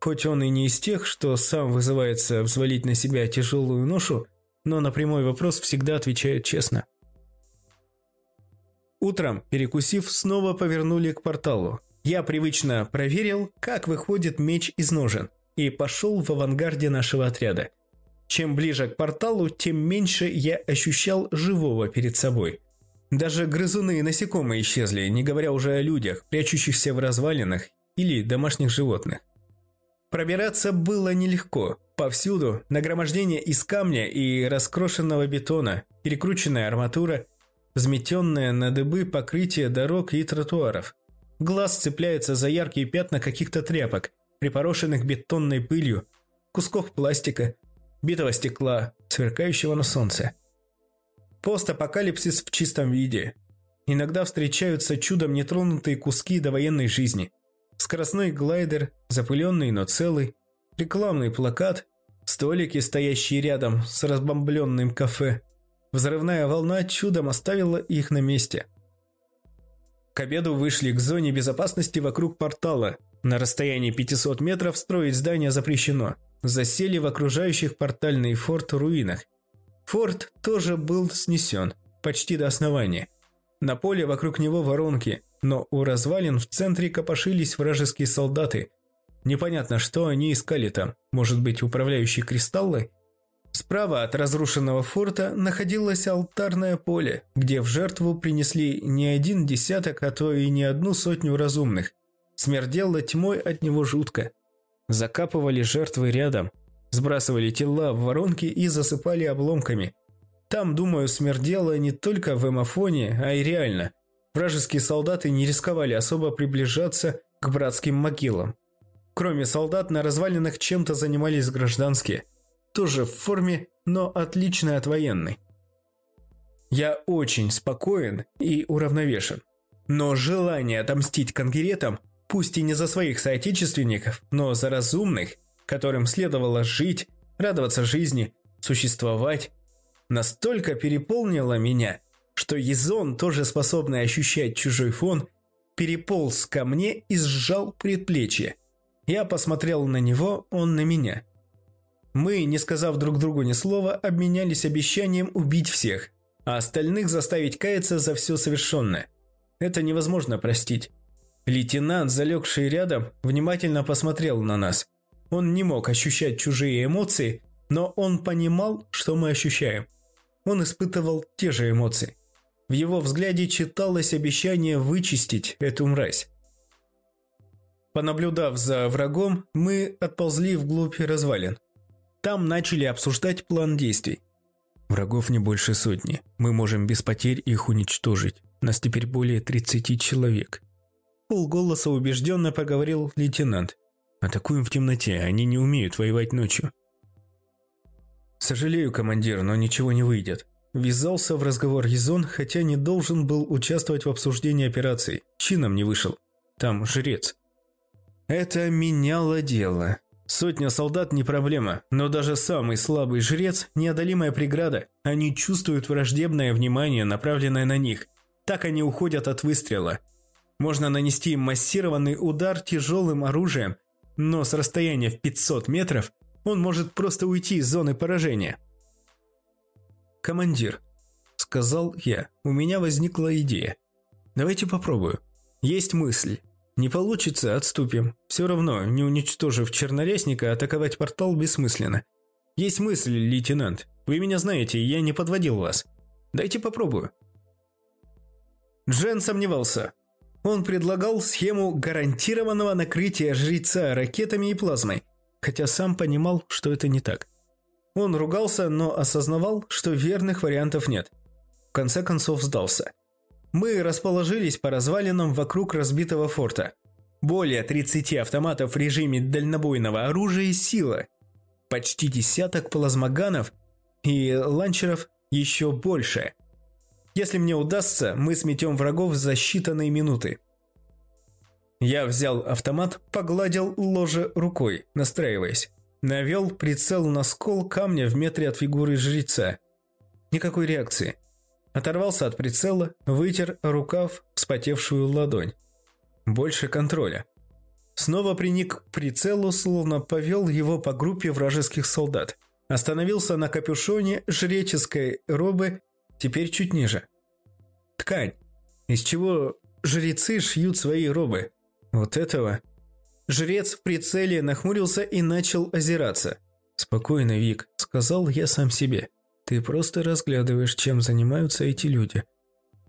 Хоть он и не из тех, что сам вызывается взвалить на себя тяжелую ношу, но на прямой вопрос всегда отвечает честно. Утром, перекусив, снова повернули к порталу. Я привычно проверил, как выходит меч из ножен, и пошел в авангарде нашего отряда. Чем ближе к порталу, тем меньше я ощущал живого перед собой. Даже грызуны и насекомые исчезли, не говоря уже о людях, прячущихся в развалинах или домашних животных. Пробираться было нелегко. Повсюду нагромождение из камня и раскрошенного бетона, перекрученная арматура, взметенное на дыбы покрытие дорог и тротуаров. Глаз цепляется за яркие пятна каких-то тряпок, припорошенных бетонной пылью, кусков пластика, битого стекла, сверкающего на солнце. Постапокалипсис в чистом виде. Иногда встречаются чудом нетронутые куски довоенной жизни – скоростной глайдер, запыленный, но целый, рекламный плакат, столики, стоящие рядом с разбомбленным кафе. Взрывная волна чудом оставила их на месте. К обеду вышли к зоне безопасности вокруг портала. На расстоянии 500 метров строить здание запрещено. Засели в окружающих портальный форт руинах. Форт тоже был снесен, почти до основания. На поле вокруг него воронки, но у развалин в центре копошились вражеские солдаты. Непонятно, что они искали там. Может быть, управляющие кристаллы? Справа от разрушенного форта находилось алтарное поле, где в жертву принесли не один десяток, а то и не одну сотню разумных. Смердело тьмой от него жутко. Закапывали жертвы рядом, сбрасывали тела в воронки и засыпали обломками. Там, думаю, смердело не только в эмофоне, а и реально. Вражеские солдаты не рисковали особо приближаться к братским могилам. Кроме солдат, на развалинах чем-то занимались гражданские. Тоже в форме, но отличной от военной. Я очень спокоен и уравновешен. Но желание отомстить конгретам, пусть и не за своих соотечественников, но за разумных, которым следовало жить, радоваться жизни, существовать, настолько переполнило меня – что Езон, тоже способный ощущать чужой фон, переполз ко мне и сжал предплечье. Я посмотрел на него, он на меня. Мы, не сказав друг другу ни слова, обменялись обещанием убить всех, а остальных заставить каяться за все совершенное. Это невозможно простить. Лейтенант, залегший рядом, внимательно посмотрел на нас. Он не мог ощущать чужие эмоции, но он понимал, что мы ощущаем – он испытывал те же эмоции. В его взгляде читалось обещание вычистить эту мразь. Понаблюдав за врагом, мы отползли вглубь развалин. Там начали обсуждать план действий. Врагов не больше сотни. Мы можем без потерь их уничтожить. Нас теперь более 30 человек. Полголоса убежденно проговорил лейтенант. Атакуем в темноте, они не умеют воевать ночью. Сожалею, командир, но ничего не выйдет. Ввязался в разговор Езон, хотя не должен был участвовать в обсуждении операции. Чином не вышел. Там жрец. Это меняло дело. Сотня солдат не проблема, но даже самый слабый жрец – неодолимая преграда. Они чувствуют враждебное внимание, направленное на них. Так они уходят от выстрела. Можно нанести массированный удар тяжелым оружием, но с расстояния в 500 метров он может просто уйти из зоны поражения. «Командир», – сказал я, – «у меня возникла идея. Давайте попробую. Есть мысль. Не получится – отступим. Все равно, не уничтожив чернолесника, атаковать портал бессмысленно. Есть мысль, лейтенант. Вы меня знаете, я не подводил вас. Дайте попробую. Джен сомневался. Он предлагал схему гарантированного накрытия жреца ракетами и плазмой, хотя сам понимал, что это не так. Он ругался, но осознавал, что верных вариантов нет. В конце концов сдался. Мы расположились по развалинам вокруг разбитого форта. Более 30 автоматов в режиме дальнобойного оружия и сила. Почти десяток плазмоганов и ланчеров еще больше. Если мне удастся, мы сметем врагов за считанные минуты. Я взял автомат, погладил ложе рукой, настраиваясь. Навел прицел на скол камня в метре от фигуры жреца. Никакой реакции. Оторвался от прицела, вытер рукав, вспотевшую ладонь. Больше контроля. Снова приник к прицелу, словно повел его по группе вражеских солдат. Остановился на капюшоне жреческой робы, теперь чуть ниже. Ткань. Из чего жрецы шьют свои робы? Вот этого. Жрец в прицеле нахмурился и начал озираться. «Спокойно, Вик», – сказал я сам себе. Ты просто разглядываешь, чем занимаются эти люди.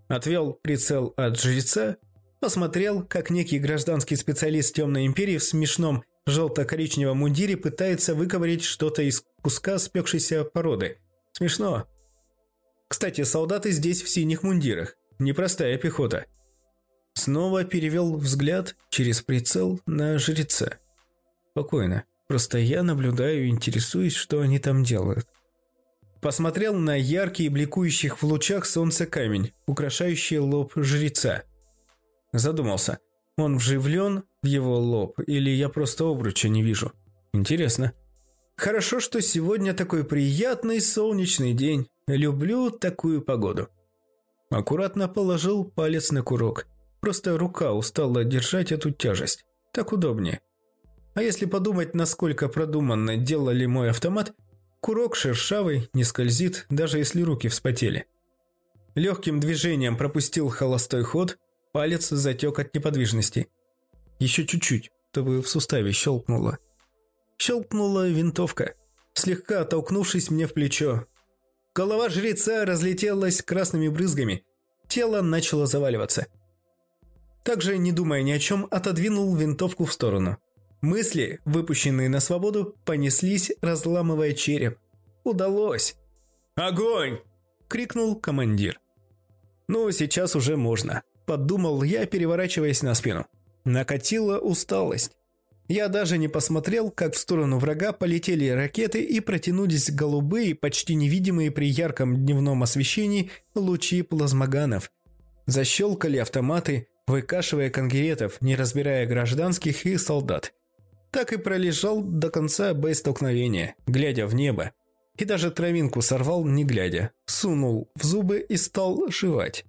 Отвел прицел от жреца, посмотрел, как некий гражданский специалист Темной Империи в смешном желто-коричневом мундире пытается выковырять что-то из куска спекшейся породы. Смешно. Кстати, солдаты здесь в синих мундирах. Непростая пехота. Снова перевел взгляд через прицел на жреца. Спокойно. Просто я наблюдаю и интересуюсь, что они там делают. Посмотрел на яркий, бликующих в лучах солнца камень, украшающий лоб жреца. Задумался, он вживлен в его лоб или я просто обруча не вижу? Интересно. Хорошо, что сегодня такой приятный солнечный день. Люблю такую погоду. Аккуратно положил палец на курок. Просто рука устала держать эту тяжесть. Так удобнее. А если подумать, насколько продуманно делали мой автомат – Курок шершавый, не скользит, даже если руки вспотели. Легким движением пропустил холостой ход, палец затек от неподвижности. Еще чуть-чуть, чтобы в суставе щелкнуло. Щелкнула винтовка, слегка оттолкнувшись мне в плечо. Голова жреца разлетелась красными брызгами, тело начало заваливаться. Также, не думая ни о чем, отодвинул винтовку в сторону. Мысли, выпущенные на свободу, понеслись, разламывая череп. Удалось. «Огонь!» – крикнул командир. «Ну, сейчас уже можно», – подумал я, переворачиваясь на спину. Накатила усталость. Я даже не посмотрел, как в сторону врага полетели ракеты и протянулись голубые, почти невидимые при ярком дневном освещении, лучи плазмоганов. Защелкали автоматы, выкашивая конгеретов, не разбирая гражданских и солдат так и пролежал до конца боестолкновения, глядя в небо. И даже травинку сорвал, не глядя, сунул в зубы и стал жевать.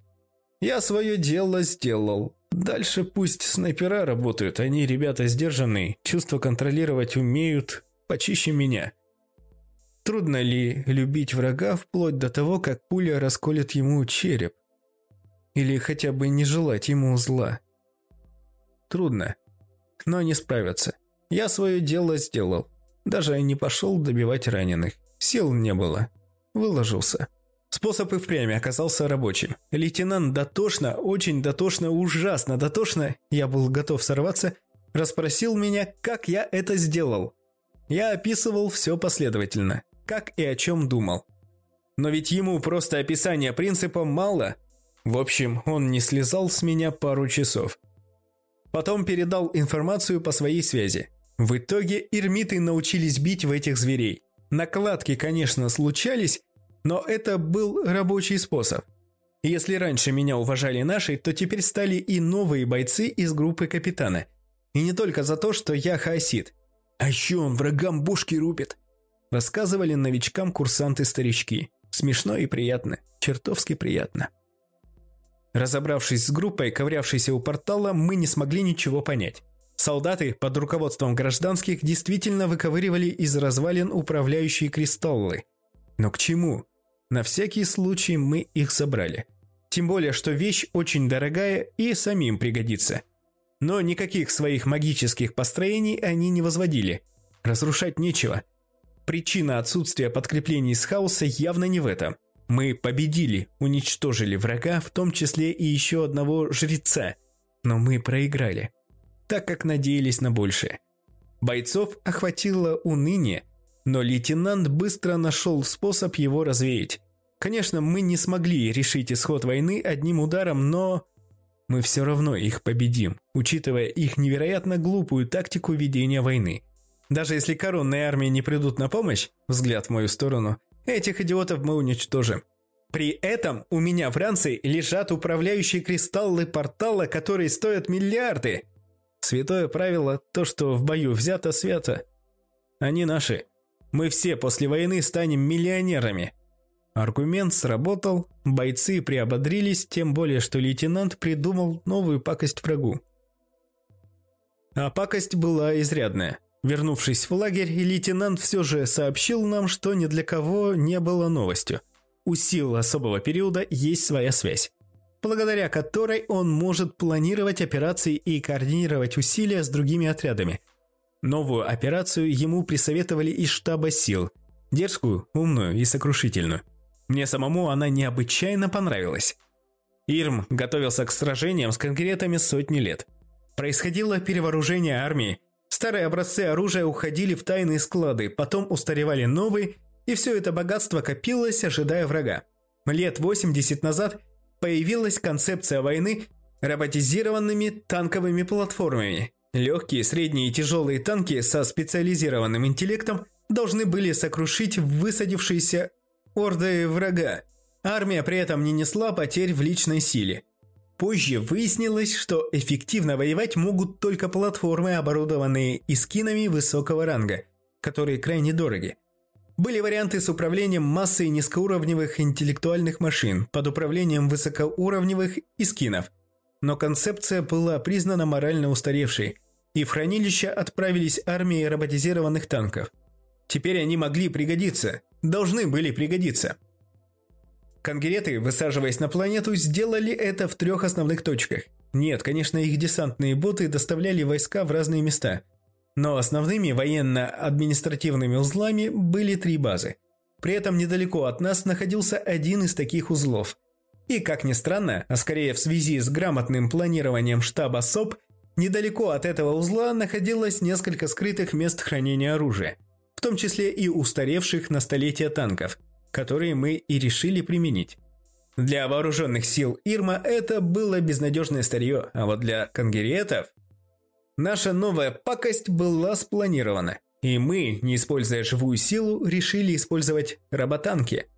Я свое дело сделал. Дальше пусть снайпера работают, они ребята сдержанные, чувства контролировать умеют, почище меня. Трудно ли любить врага вплоть до того, как пуля расколет ему череп? Или хотя бы не желать ему зла? Трудно, но они справятся. Я свое дело сделал. Даже не пошел добивать раненых. Сил не было. Выложился. Способ и впрямь оказался рабочим. Лейтенант дотошно, очень дотошно, ужасно дотошно, я был готов сорваться, расспросил меня, как я это сделал. Я описывал все последовательно, как и о чем думал. Но ведь ему просто описание принципа мало. В общем, он не слезал с меня пару часов. Потом передал информацию по своей связи. В итоге ирмиты научились бить в этих зверей. Накладки, конечно, случались, но это был рабочий способ. Если раньше меня уважали наши, то теперь стали и новые бойцы из группы капитана. И не только за то, что я хаосит. А еще он врагам бушки рубит. Рассказывали новичкам курсанты-старички. Смешно и приятно. Чертовски приятно. Разобравшись с группой, ковырявшейся у портала, мы не смогли ничего понять. Солдаты под руководством гражданских действительно выковыривали из развалин управляющие кристаллы. Но к чему? На всякий случай мы их забрали. Тем более, что вещь очень дорогая и самим пригодится. Но никаких своих магических построений они не возводили. Разрушать нечего. Причина отсутствия подкреплений с хаоса явно не в этом. Мы победили, уничтожили врага, в том числе и еще одного жреца. Но мы проиграли, так как надеялись на большее. Бойцов охватило уныние, но лейтенант быстро нашел способ его развеять. Конечно, мы не смогли решить исход войны одним ударом, но мы все равно их победим, учитывая их невероятно глупую тактику ведения войны. Даже если коронные армии не придут на помощь, взгляд в мою сторону, этих идиотов мы уничтожим. При этом у меня в Франции лежат управляющие кристаллы портала, которые стоят миллиарды. Святое правило – то, что в бою взято свято. Они наши. Мы все после войны станем миллионерами. Аргумент сработал, бойцы приободрились, тем более, что лейтенант придумал новую пакость врагу. А пакость была изрядная. Вернувшись в лагерь, лейтенант все же сообщил нам, что ни для кого не было новостью. У сил особого периода есть своя связь, благодаря которой он может планировать операции и координировать усилия с другими отрядами – Новую операцию ему присоветовали из штаба сил. Дерзкую, умную и сокрушительную. Мне самому она необычайно понравилась. Ирм готовился к сражениям с конкретами сотни лет. Происходило перевооружение армии. Старые образцы оружия уходили в тайные склады, потом устаревали новые, и все это богатство копилось, ожидая врага. Лет 80 назад появилась концепция войны роботизированными танковыми платформами, Легкие, средние и тяжелые танки со специализированным интеллектом должны были сокрушить высадившиеся орды врага. Армия при этом не несла потерь в личной силе. Позже выяснилось, что эффективно воевать могут только платформы, оборудованные искинами высокого ранга, которые крайне дороги. Были варианты с управлением массой низкоуровневых интеллектуальных машин под управлением высокоуровневых искинов – но концепция была признана морально устаревшей, и в хранилище отправились армии роботизированных танков. Теперь они могли пригодиться, должны были пригодиться. Конгереты, высаживаясь на планету, сделали это в трех основных точках. Нет, конечно, их десантные боты доставляли войска в разные места. Но основными военно-административными узлами были три базы. При этом недалеко от нас находился один из таких узлов – и, как ни странно, а скорее в связи с грамотным планированием штаба СОП, недалеко от этого узла находилось несколько скрытых мест хранения оружия, в том числе и устаревших на столетия танков, которые мы и решили применить. Для вооруженных сил Ирма это было безнадежное старье, а вот для конгериетов... Наша новая пакость была спланирована, и мы, не используя живую силу, решили использовать роботанки –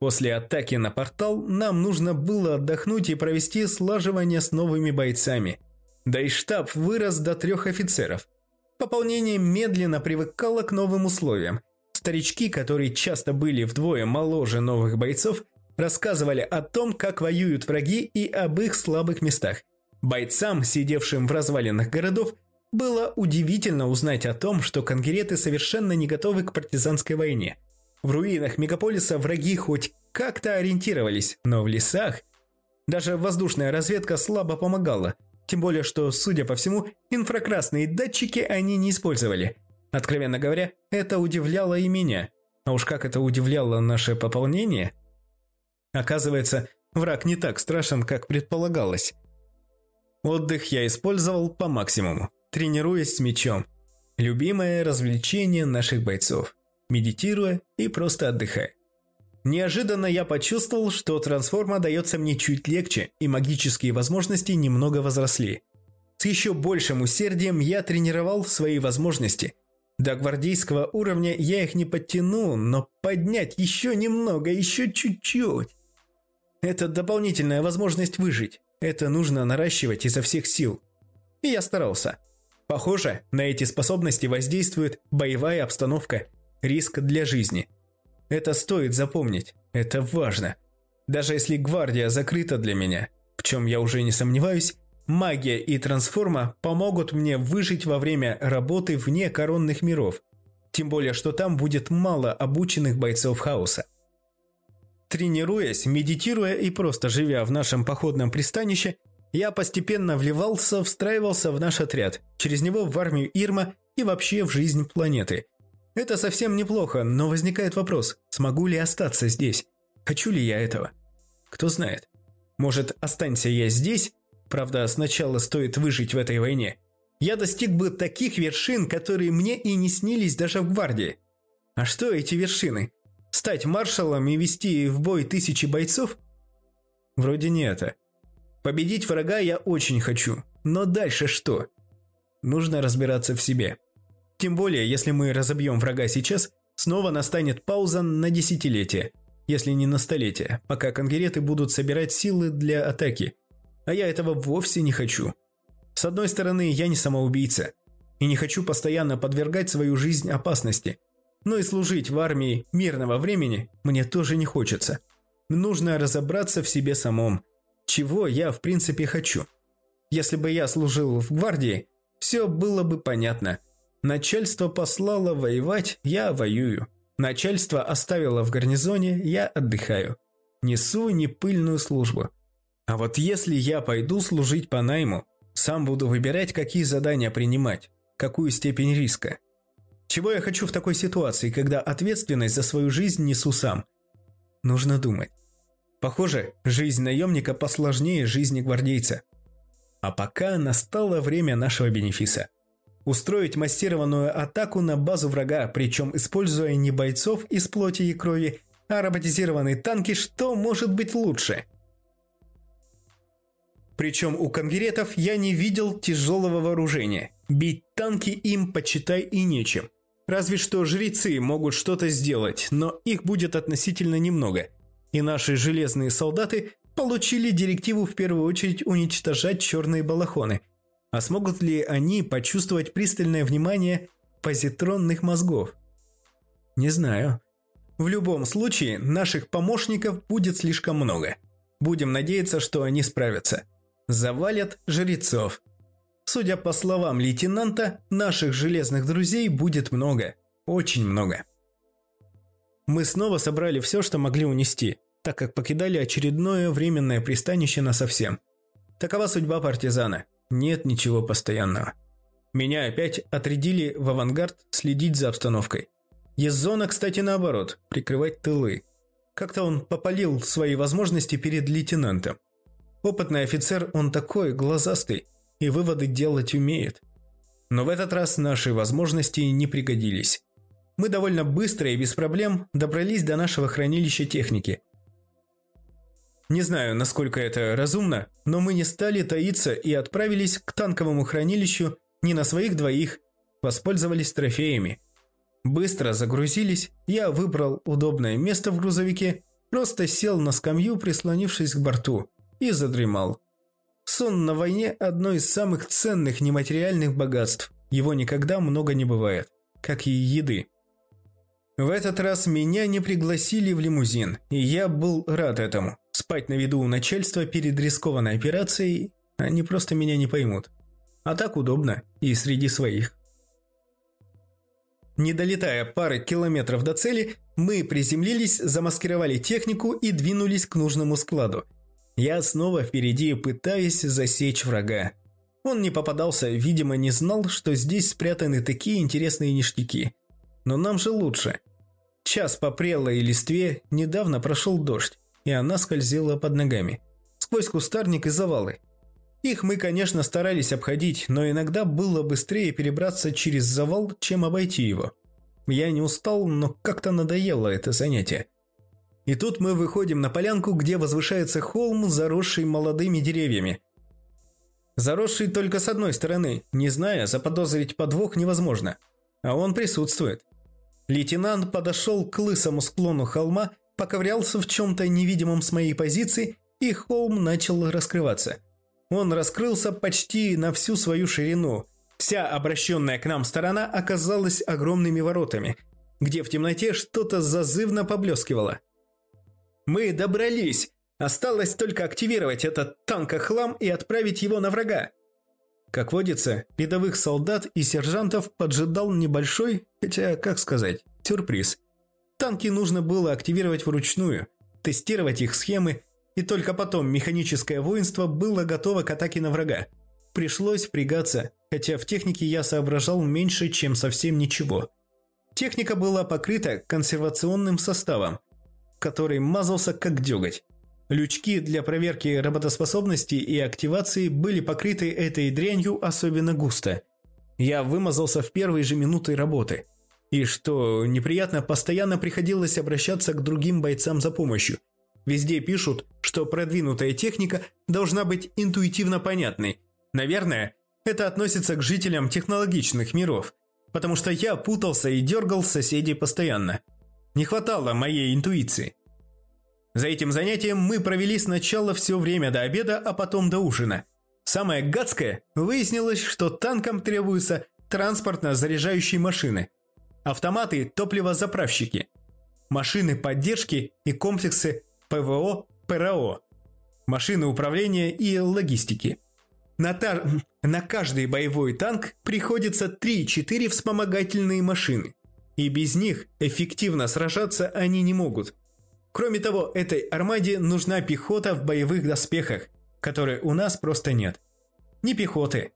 После атаки на портал нам нужно было отдохнуть и провести слаживание с новыми бойцами. Да и штаб вырос до трех офицеров. Пополнение медленно привыкало к новым условиям. Старички, которые часто были вдвое моложе новых бойцов, рассказывали о том, как воюют враги и об их слабых местах. Бойцам, сидевшим в развалинах городов, было удивительно узнать о том, что конгереты совершенно не готовы к партизанской войне – в руинах мегаполиса враги хоть как-то ориентировались, но в лесах даже воздушная разведка слабо помогала. Тем более, что, судя по всему, инфракрасные датчики они не использовали. Откровенно говоря, это удивляло и меня. А уж как это удивляло наше пополнение. Оказывается, враг не так страшен, как предполагалось. Отдых я использовал по максимуму, тренируясь с мечом. Любимое развлечение наших бойцов, медитируя и просто отдыхая. Неожиданно я почувствовал, что трансформа дается мне чуть легче, и магические возможности немного возросли. С еще большим усердием я тренировал свои возможности. До гвардейского уровня я их не подтяну, но поднять еще немного, еще чуть-чуть. Это дополнительная возможность выжить. Это нужно наращивать изо всех сил. И я старался. Похоже, на эти способности воздействует боевая обстановка, риск для жизни. Это стоит запомнить, это важно. Даже если гвардия закрыта для меня, в чем я уже не сомневаюсь, магия и трансформа помогут мне выжить во время работы вне коронных миров. Тем более, что там будет мало обученных бойцов хаоса. Тренируясь, медитируя и просто живя в нашем походном пристанище, я постепенно вливался, встраивался в наш отряд, через него в армию Ирма и вообще в жизнь планеты. Это совсем неплохо, но возникает вопрос, смогу ли остаться здесь? Хочу ли я этого? Кто знает. Может, останься я здесь? Правда, сначала стоит выжить в этой войне. Я достиг бы таких вершин, которые мне и не снились даже в гвардии. А что эти вершины? Стать маршалом и вести в бой тысячи бойцов? Вроде не это. Победить врага я очень хочу, но дальше что? Нужно разбираться в себе. Тем более, если мы разобьем врага сейчас, снова настанет пауза на десятилетие, если не на столетие, пока конгереты будут собирать силы для атаки. А я этого вовсе не хочу. С одной стороны, я не самоубийца, и не хочу постоянно подвергать свою жизнь опасности. Но и служить в армии мирного времени мне тоже не хочется. Нужно разобраться в себе самом – чего я в принципе хочу. Если бы я служил в гвардии, все было бы понятно. Начальство послало воевать, я воюю. Начальство оставило в гарнизоне, я отдыхаю. Несу непыльную службу. А вот если я пойду служить по найму, сам буду выбирать, какие задания принимать, какую степень риска. Чего я хочу в такой ситуации, когда ответственность за свою жизнь несу сам? Нужно думать. Похоже, жизнь наемника посложнее жизни гвардейца. А пока настало время нашего бенефиса. Устроить массированную атаку на базу врага, причем используя не бойцов из плоти и крови, а роботизированные танки, что может быть лучше? Причем у конгеретов я не видел тяжелого вооружения. Бить танки им, почитай, и нечем. Разве что жрецы могут что-то сделать, но их будет относительно немного – и наши железные солдаты получили директиву в первую очередь уничтожать черные балахоны. А смогут ли они почувствовать пристальное внимание позитронных мозгов? Не знаю. В любом случае, наших помощников будет слишком много. Будем надеяться, что они справятся. Завалят жрецов. Судя по словам лейтенанта, наших железных друзей будет много. Очень много. Мы снова собрали все, что могли унести, так как покидали очередное временное пристанище насовсем. Такова судьба партизана. Нет ничего постоянного. Меня опять отрядили в авангард следить за обстановкой. Езона, кстати, наоборот, прикрывать тылы. Как-то он попалил свои возможности перед лейтенантом. Опытный офицер, он такой, глазастый, и выводы делать умеет. Но в этот раз наши возможности не пригодились мы довольно быстро и без проблем добрались до нашего хранилища техники. Не знаю, насколько это разумно, но мы не стали таиться и отправились к танковому хранилищу не на своих двоих, воспользовались трофеями. Быстро загрузились, я выбрал удобное место в грузовике, просто сел на скамью, прислонившись к борту, и задремал. Сон на войне – одно из самых ценных нематериальных богатств, его никогда много не бывает, как и еды. В этот раз меня не пригласили в лимузин, и я был рад этому. Спать на виду у начальства перед рискованной операцией, они просто меня не поймут. А так удобно, и среди своих. Не долетая пары километров до цели, мы приземлились, замаскировали технику и двинулись к нужному складу. Я снова впереди, пытаясь засечь врага. Он не попадался, видимо, не знал, что здесь спрятаны такие интересные ништяки. Но нам же лучше. Час по прелой листве, недавно прошел дождь. и она скользила под ногами. Сквозь кустарник и завалы. Их мы, конечно, старались обходить, но иногда было быстрее перебраться через завал, чем обойти его. Я не устал, но как-то надоело это занятие. И тут мы выходим на полянку, где возвышается холм, заросший молодыми деревьями. Заросший только с одной стороны, не зная, заподозрить подвох невозможно. А он присутствует. Лейтенант подошел к лысому склону холма, поковырялся в чем-то невидимом с моей позиции, и холм начал раскрываться. Он раскрылся почти на всю свою ширину. Вся обращенная к нам сторона оказалась огромными воротами, где в темноте что-то зазывно поблескивало. Мы добрались. Осталось только активировать этот танкохлам и отправить его на врага. Как водится, рядовых солдат и сержантов поджидал небольшой, хотя, как сказать, сюрприз. Танки нужно было активировать вручную, тестировать их схемы, и только потом механическое воинство было готово к атаке на врага. Пришлось впрягаться, хотя в технике я соображал меньше, чем совсем ничего. Техника была покрыта консервационным составом, который мазался как деготь. Лючки для проверки работоспособности и активации были покрыты этой дрянью особенно густо. Я вымазался в первые же минуты работы. И что неприятно, постоянно приходилось обращаться к другим бойцам за помощью. Везде пишут, что продвинутая техника должна быть интуитивно понятной. Наверное, это относится к жителям технологичных миров, потому что я путался и дергал соседей постоянно. Не хватало моей интуиции. За этим занятием мы провели сначала все время до обеда, а потом до ужина. Самое гадское, выяснилось, что танкам требуются транспортно-заряжающие машины, автоматы, топливозаправщики, машины поддержки и комплексы ПВО, ПРО, машины управления и логистики. На, та... на каждый боевой танк приходится 3-4 вспомогательные машины, и без них эффективно сражаться они не могут – Кроме того, этой армаде нужна пехота в боевых доспехах, которой у нас просто нет. Ни пехоты.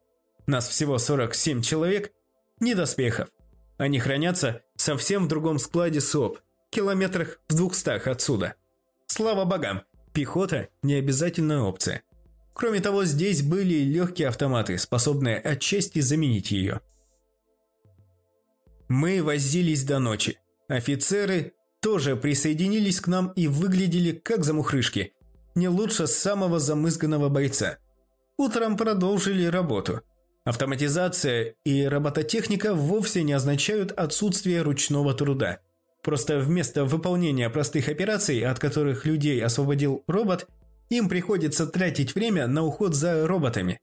Нас всего 47 человек, ни доспехов. Они хранятся совсем в другом складе СОП, километрах в двухстах отсюда. Слава богам, пехота – не обязательная опция. Кроме того, здесь были легкие автоматы, способные отчасти заменить ее. Мы возились до ночи. Офицеры тоже присоединились к нам и выглядели как замухрышки, не лучше самого замызганного бойца. Утром продолжили работу. Автоматизация и робототехника вовсе не означают отсутствие ручного труда. Просто вместо выполнения простых операций, от которых людей освободил робот, им приходится тратить время на уход за роботами.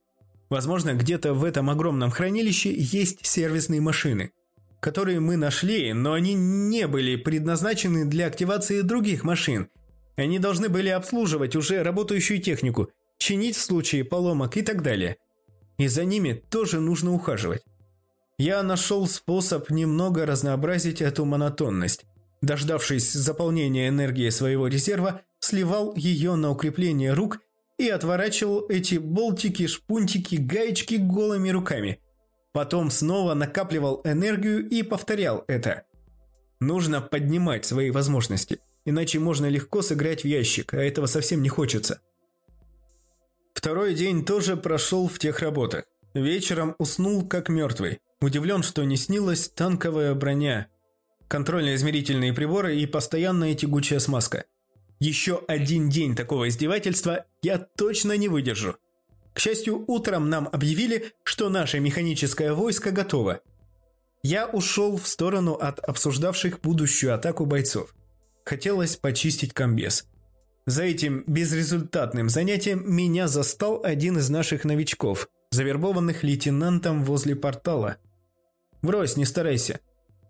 Возможно, где-то в этом огромном хранилище есть сервисные машины – которые мы нашли, но они не были предназначены для активации других машин. Они должны были обслуживать уже работающую технику, чинить в случае поломок и так далее. И за ними тоже нужно ухаживать. Я нашел способ немного разнообразить эту монотонность. Дождавшись заполнения энергии своего резерва, сливал ее на укрепление рук и отворачивал эти болтики, шпунтики, гаечки голыми руками – Потом снова накапливал энергию и повторял это. Нужно поднимать свои возможности, иначе можно легко сыграть в ящик, а этого совсем не хочется. Второй день тоже прошел в тех работах. Вечером уснул как мертвый. Удивлен, что не снилась танковая броня, контрольно-измерительные приборы и постоянная тягучая смазка. Еще один день такого издевательства я точно не выдержу. К счастью, утром нам объявили, что наше механическое войско готово. Я ушел в сторону от обсуждавших будущую атаку бойцов. Хотелось почистить комбез. За этим безрезультатным занятием меня застал один из наших новичков, завербованных лейтенантом возле портала. «Брось, не старайся.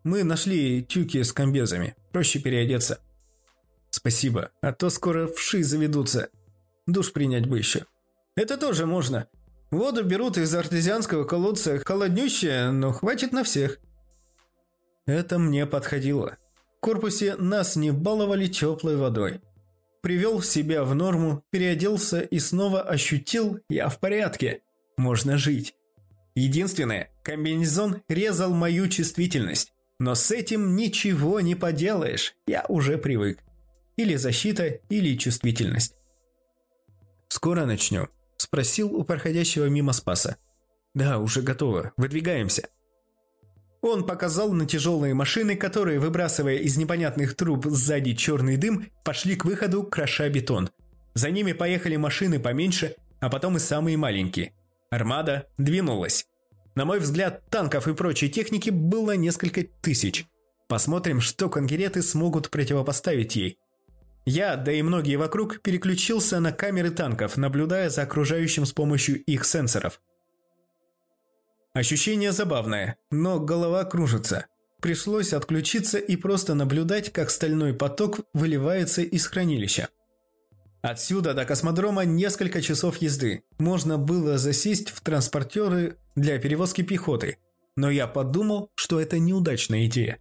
Мы нашли тюки с комбезами. Проще переодеться». «Спасибо, а то скоро вши заведутся. Душ принять бы еще». Это тоже можно. Воду берут из артезианского колодца, холоднющая, но хватит на всех. Это мне подходило. В корпусе нас не баловали теплой водой. Привел себя в норму, переоделся и снова ощутил «я в порядке». Можно жить. Единственное, комбинезон резал мою чувствительность. Но с этим ничего не поделаешь, я уже привык. или защита, или чувствительность. «Скоро начнем?» – спросил у проходящего мимо Спаса. «Да, уже готово. Выдвигаемся». Он показал на тяжелые машины, которые, выбрасывая из непонятных труб сзади черный дым, пошли к выходу, кроша бетон. За ними поехали машины поменьше, а потом и самые маленькие. Армада двинулась. На мой взгляд, танков и прочей техники было несколько тысяч. Посмотрим, что конкуrenты смогут противопоставить ей. Я, да и многие вокруг, переключился на камеры танков, наблюдая за окружающим с помощью их сенсоров. Ощущение забавное, но голова кружится. Пришлось отключиться и просто наблюдать, как стальной поток выливается из хранилища. Отсюда до космодрома несколько часов езды. Можно было засесть в транспортеры для перевозки пехоты. Но я подумал, что это неудачная идея.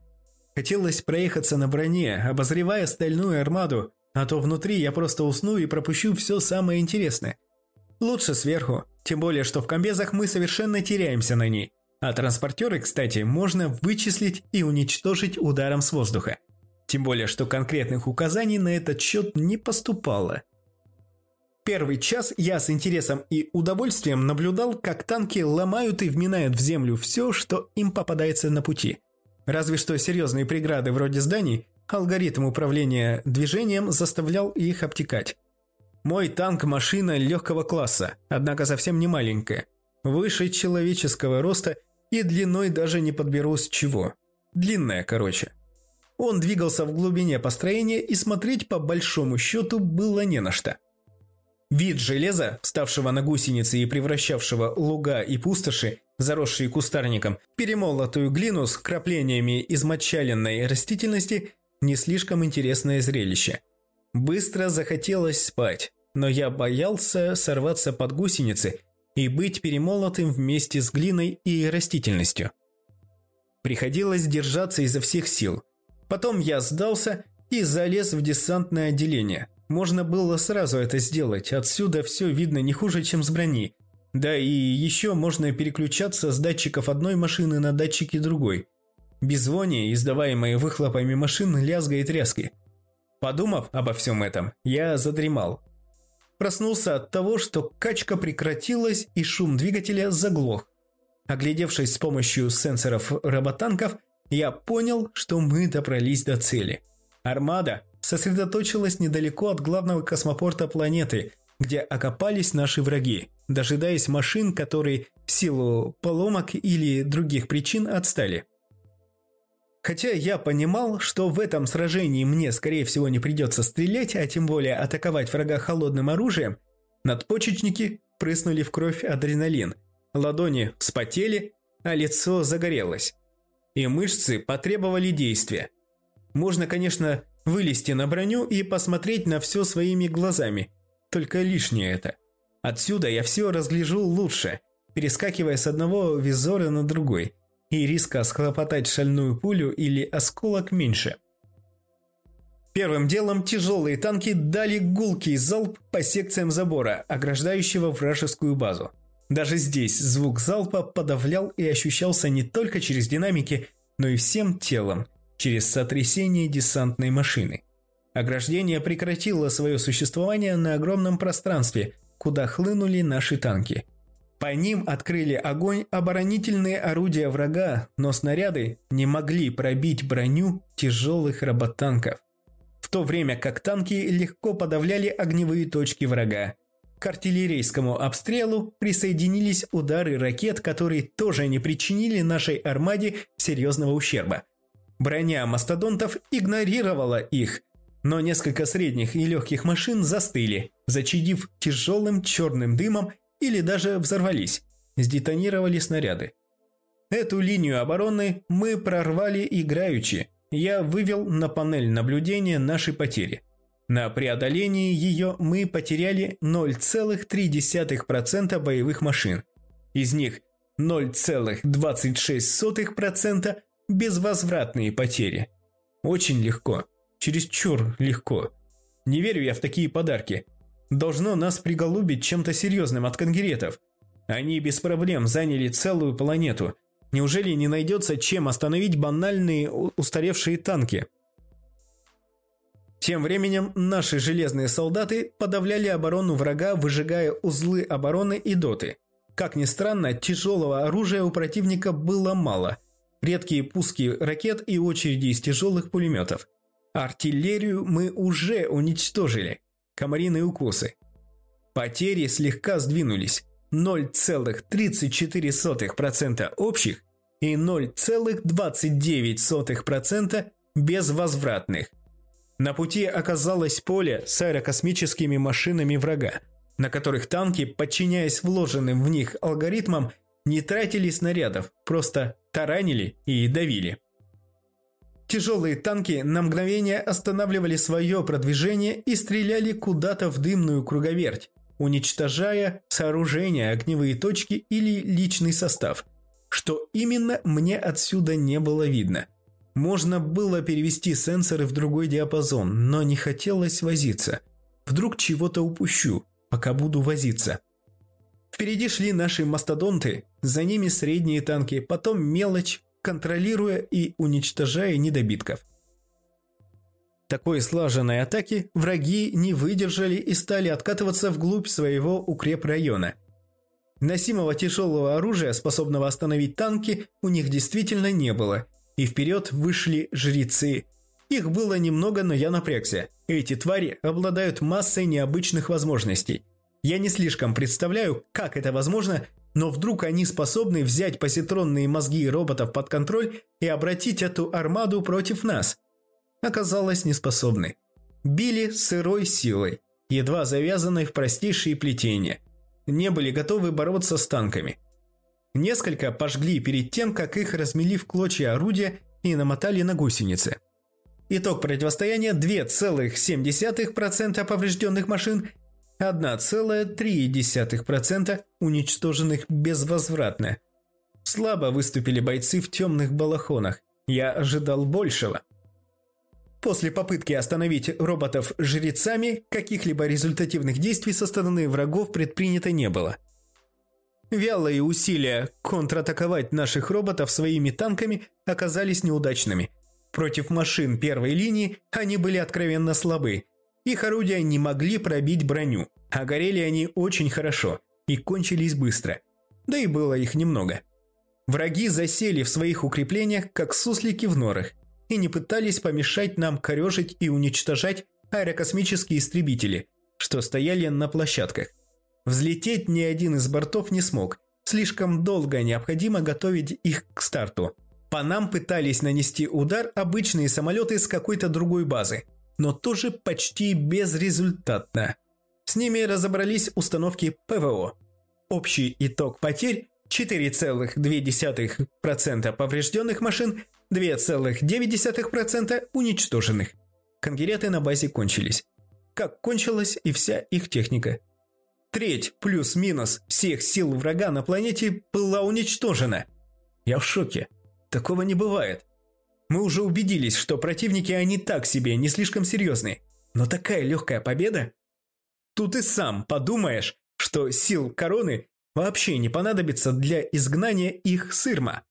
Хотелось проехаться на броне, обозревая стальную армаду, а то внутри я просто усну и пропущу все самое интересное. Лучше сверху, тем более, что в комбезах мы совершенно теряемся на ней. А транспортеры, кстати, можно вычислить и уничтожить ударом с воздуха. Тем более, что конкретных указаний на этот счет не поступало. Первый час я с интересом и удовольствием наблюдал, как танки ломают и вминают в землю все, что им попадается на пути. Разве что серьезные преграды вроде зданий, алгоритм управления движением заставлял их обтекать. Мой танк – машина легкого класса, однако совсем не маленькая. Выше человеческого роста и длиной даже не подберу с чего. Длинная, короче. Он двигался в глубине построения и смотреть по большому счету было не на что. Вид железа, ставшего на гусеницы и превращавшего луга и пустоши, заросшие кустарником, перемолотую глину с краплениями измочаленной растительности, не слишком интересное зрелище – Быстро захотелось спать, но я боялся сорваться под гусеницы и быть перемолотым вместе с глиной и растительностью. Приходилось держаться изо всех сил. Потом я сдался и залез в десантное отделение. Можно было сразу это сделать, отсюда все видно не хуже, чем с брони. Да и еще можно переключаться с датчиков одной машины на датчики другой. Без вони, издаваемой выхлопами машин, лязга и тряски – Подумав обо всем этом, я задремал. Проснулся от того, что качка прекратилась и шум двигателя заглох. Оглядевшись с помощью сенсоров роботанков, я понял, что мы добрались до цели. Армада сосредоточилась недалеко от главного космопорта планеты, где окопались наши враги, дожидаясь машин, которые в силу поломок или других причин отстали. Хотя я понимал, что в этом сражении мне, скорее всего, не придется стрелять, а тем более атаковать врага холодным оружием, надпочечники прыснули в кровь адреналин, ладони вспотели, а лицо загорелось. И мышцы потребовали действия. Можно, конечно, вылезти на броню и посмотреть на все своими глазами, только лишнее это. Отсюда я все разгляжу лучше, перескакивая с одного визора на другой – и риска схлопотать шальную пулю или осколок меньше. Первым делом тяжелые танки дали гулкий залп по секциям забора, ограждающего вражескую базу. Даже здесь звук залпа подавлял и ощущался не только через динамики, но и всем телом, через сотрясение десантной машины. Ограждение прекратило свое существование на огромном пространстве, куда хлынули наши танки. По ним открыли огонь оборонительные орудия врага, но снаряды не могли пробить броню тяжелых роботанков. В то время как танки легко подавляли огневые точки врага. К артиллерийскому обстрелу присоединились удары ракет, которые тоже не причинили нашей армаде серьезного ущерба. Броня мастодонтов игнорировала их, но несколько средних и легких машин застыли, зачадив тяжелым черным дымом или даже взорвались, сдетонировали снаряды. Эту линию обороны мы прорвали играючи. Я вывел на панель наблюдения наши потери. На преодолении ее мы потеряли 0,3% боевых машин. Из них 0,26% безвозвратные потери. Очень легко. Чересчур легко. Не верю я в такие подарки должно нас приголубить чем-то серьезным от конгеретов. Они без проблем заняли целую планету. Неужели не найдется чем остановить банальные устаревшие танки? Тем временем наши железные солдаты подавляли оборону врага, выжигая узлы обороны и доты. Как ни странно, тяжелого оружия у противника было мало. Редкие пуски ракет и очереди из тяжелых пулеметов. Артиллерию мы уже уничтожили. Комариные укусы. Потери слегка сдвинулись. 0,34% общих и 0,29% безвозвратных. На пути оказалось поле с аэрокосмическими машинами врага, на которых танки, подчиняясь вложенным в них алгоритмам, не тратили снарядов, просто таранили и давили. Тяжелые танки на мгновение останавливали свое продвижение и стреляли куда-то в дымную круговерть, уничтожая сооружения, огневые точки или личный состав. Что именно, мне отсюда не было видно – можно было перевести сенсоры в другой диапазон, но не хотелось возиться. Вдруг чего-то упущу, пока буду возиться. Впереди шли наши мастодонты, за ними средние танки, потом мелочь, контролируя и уничтожая недобитков. Такой слаженной атаки враги не выдержали и стали откатываться вглубь своего укрепрайона. Носимого тяжелого оружия, способного остановить танки, у них действительно не было – и вперед вышли жрецы. Их было немного, но я напрягся. Эти твари обладают массой необычных возможностей. Я не слишком представляю, как это возможно, но вдруг они способны взять позитронные мозги роботов под контроль и обратить эту армаду против нас. Оказалось, не способны. Били сырой силой, едва завязанной в простейшие плетения. Не были готовы бороться с танками – Несколько пожгли перед тем, как их размели в клочья орудия и намотали на гусеницы. Итог противостояния 2,7% поврежденных машин, 1,3% уничтоженных безвозвратно. Слабо выступили бойцы в темных балахонах. Я ожидал большего. После попытки остановить роботов жрецами, каких-либо результативных действий со стороны врагов предпринято не было – Вялые усилия контратаковать наших роботов своими танками оказались неудачными. Против машин первой линии они были откровенно слабы. Их орудия не могли пробить броню, а горели они очень хорошо и кончились быстро. Да и было их немного. Враги засели в своих укреплениях, как суслики в норах, и не пытались помешать нам корежить и уничтожать аэрокосмические истребители, что стояли на площадках. Взлететь ни один из бортов не смог. Слишком долго необходимо готовить их к старту. По нам пытались нанести удар обычные самолеты с какой-то другой базы, но тоже почти безрезультатно. С ними разобрались установки ПВО. Общий итог потерь 4,2% поврежденных машин, 2,9% уничтоженных. Конгереты на базе кончились. Как кончилась и вся их техника – Треть плюс-минус всех сил врага на планете была уничтожена. Я в шоке. Такого не бывает. Мы уже убедились, что противники они так себе, не слишком серьезные. Но такая легкая победа? Тут и сам подумаешь, что сил короны вообще не понадобится для изгнания их сырма.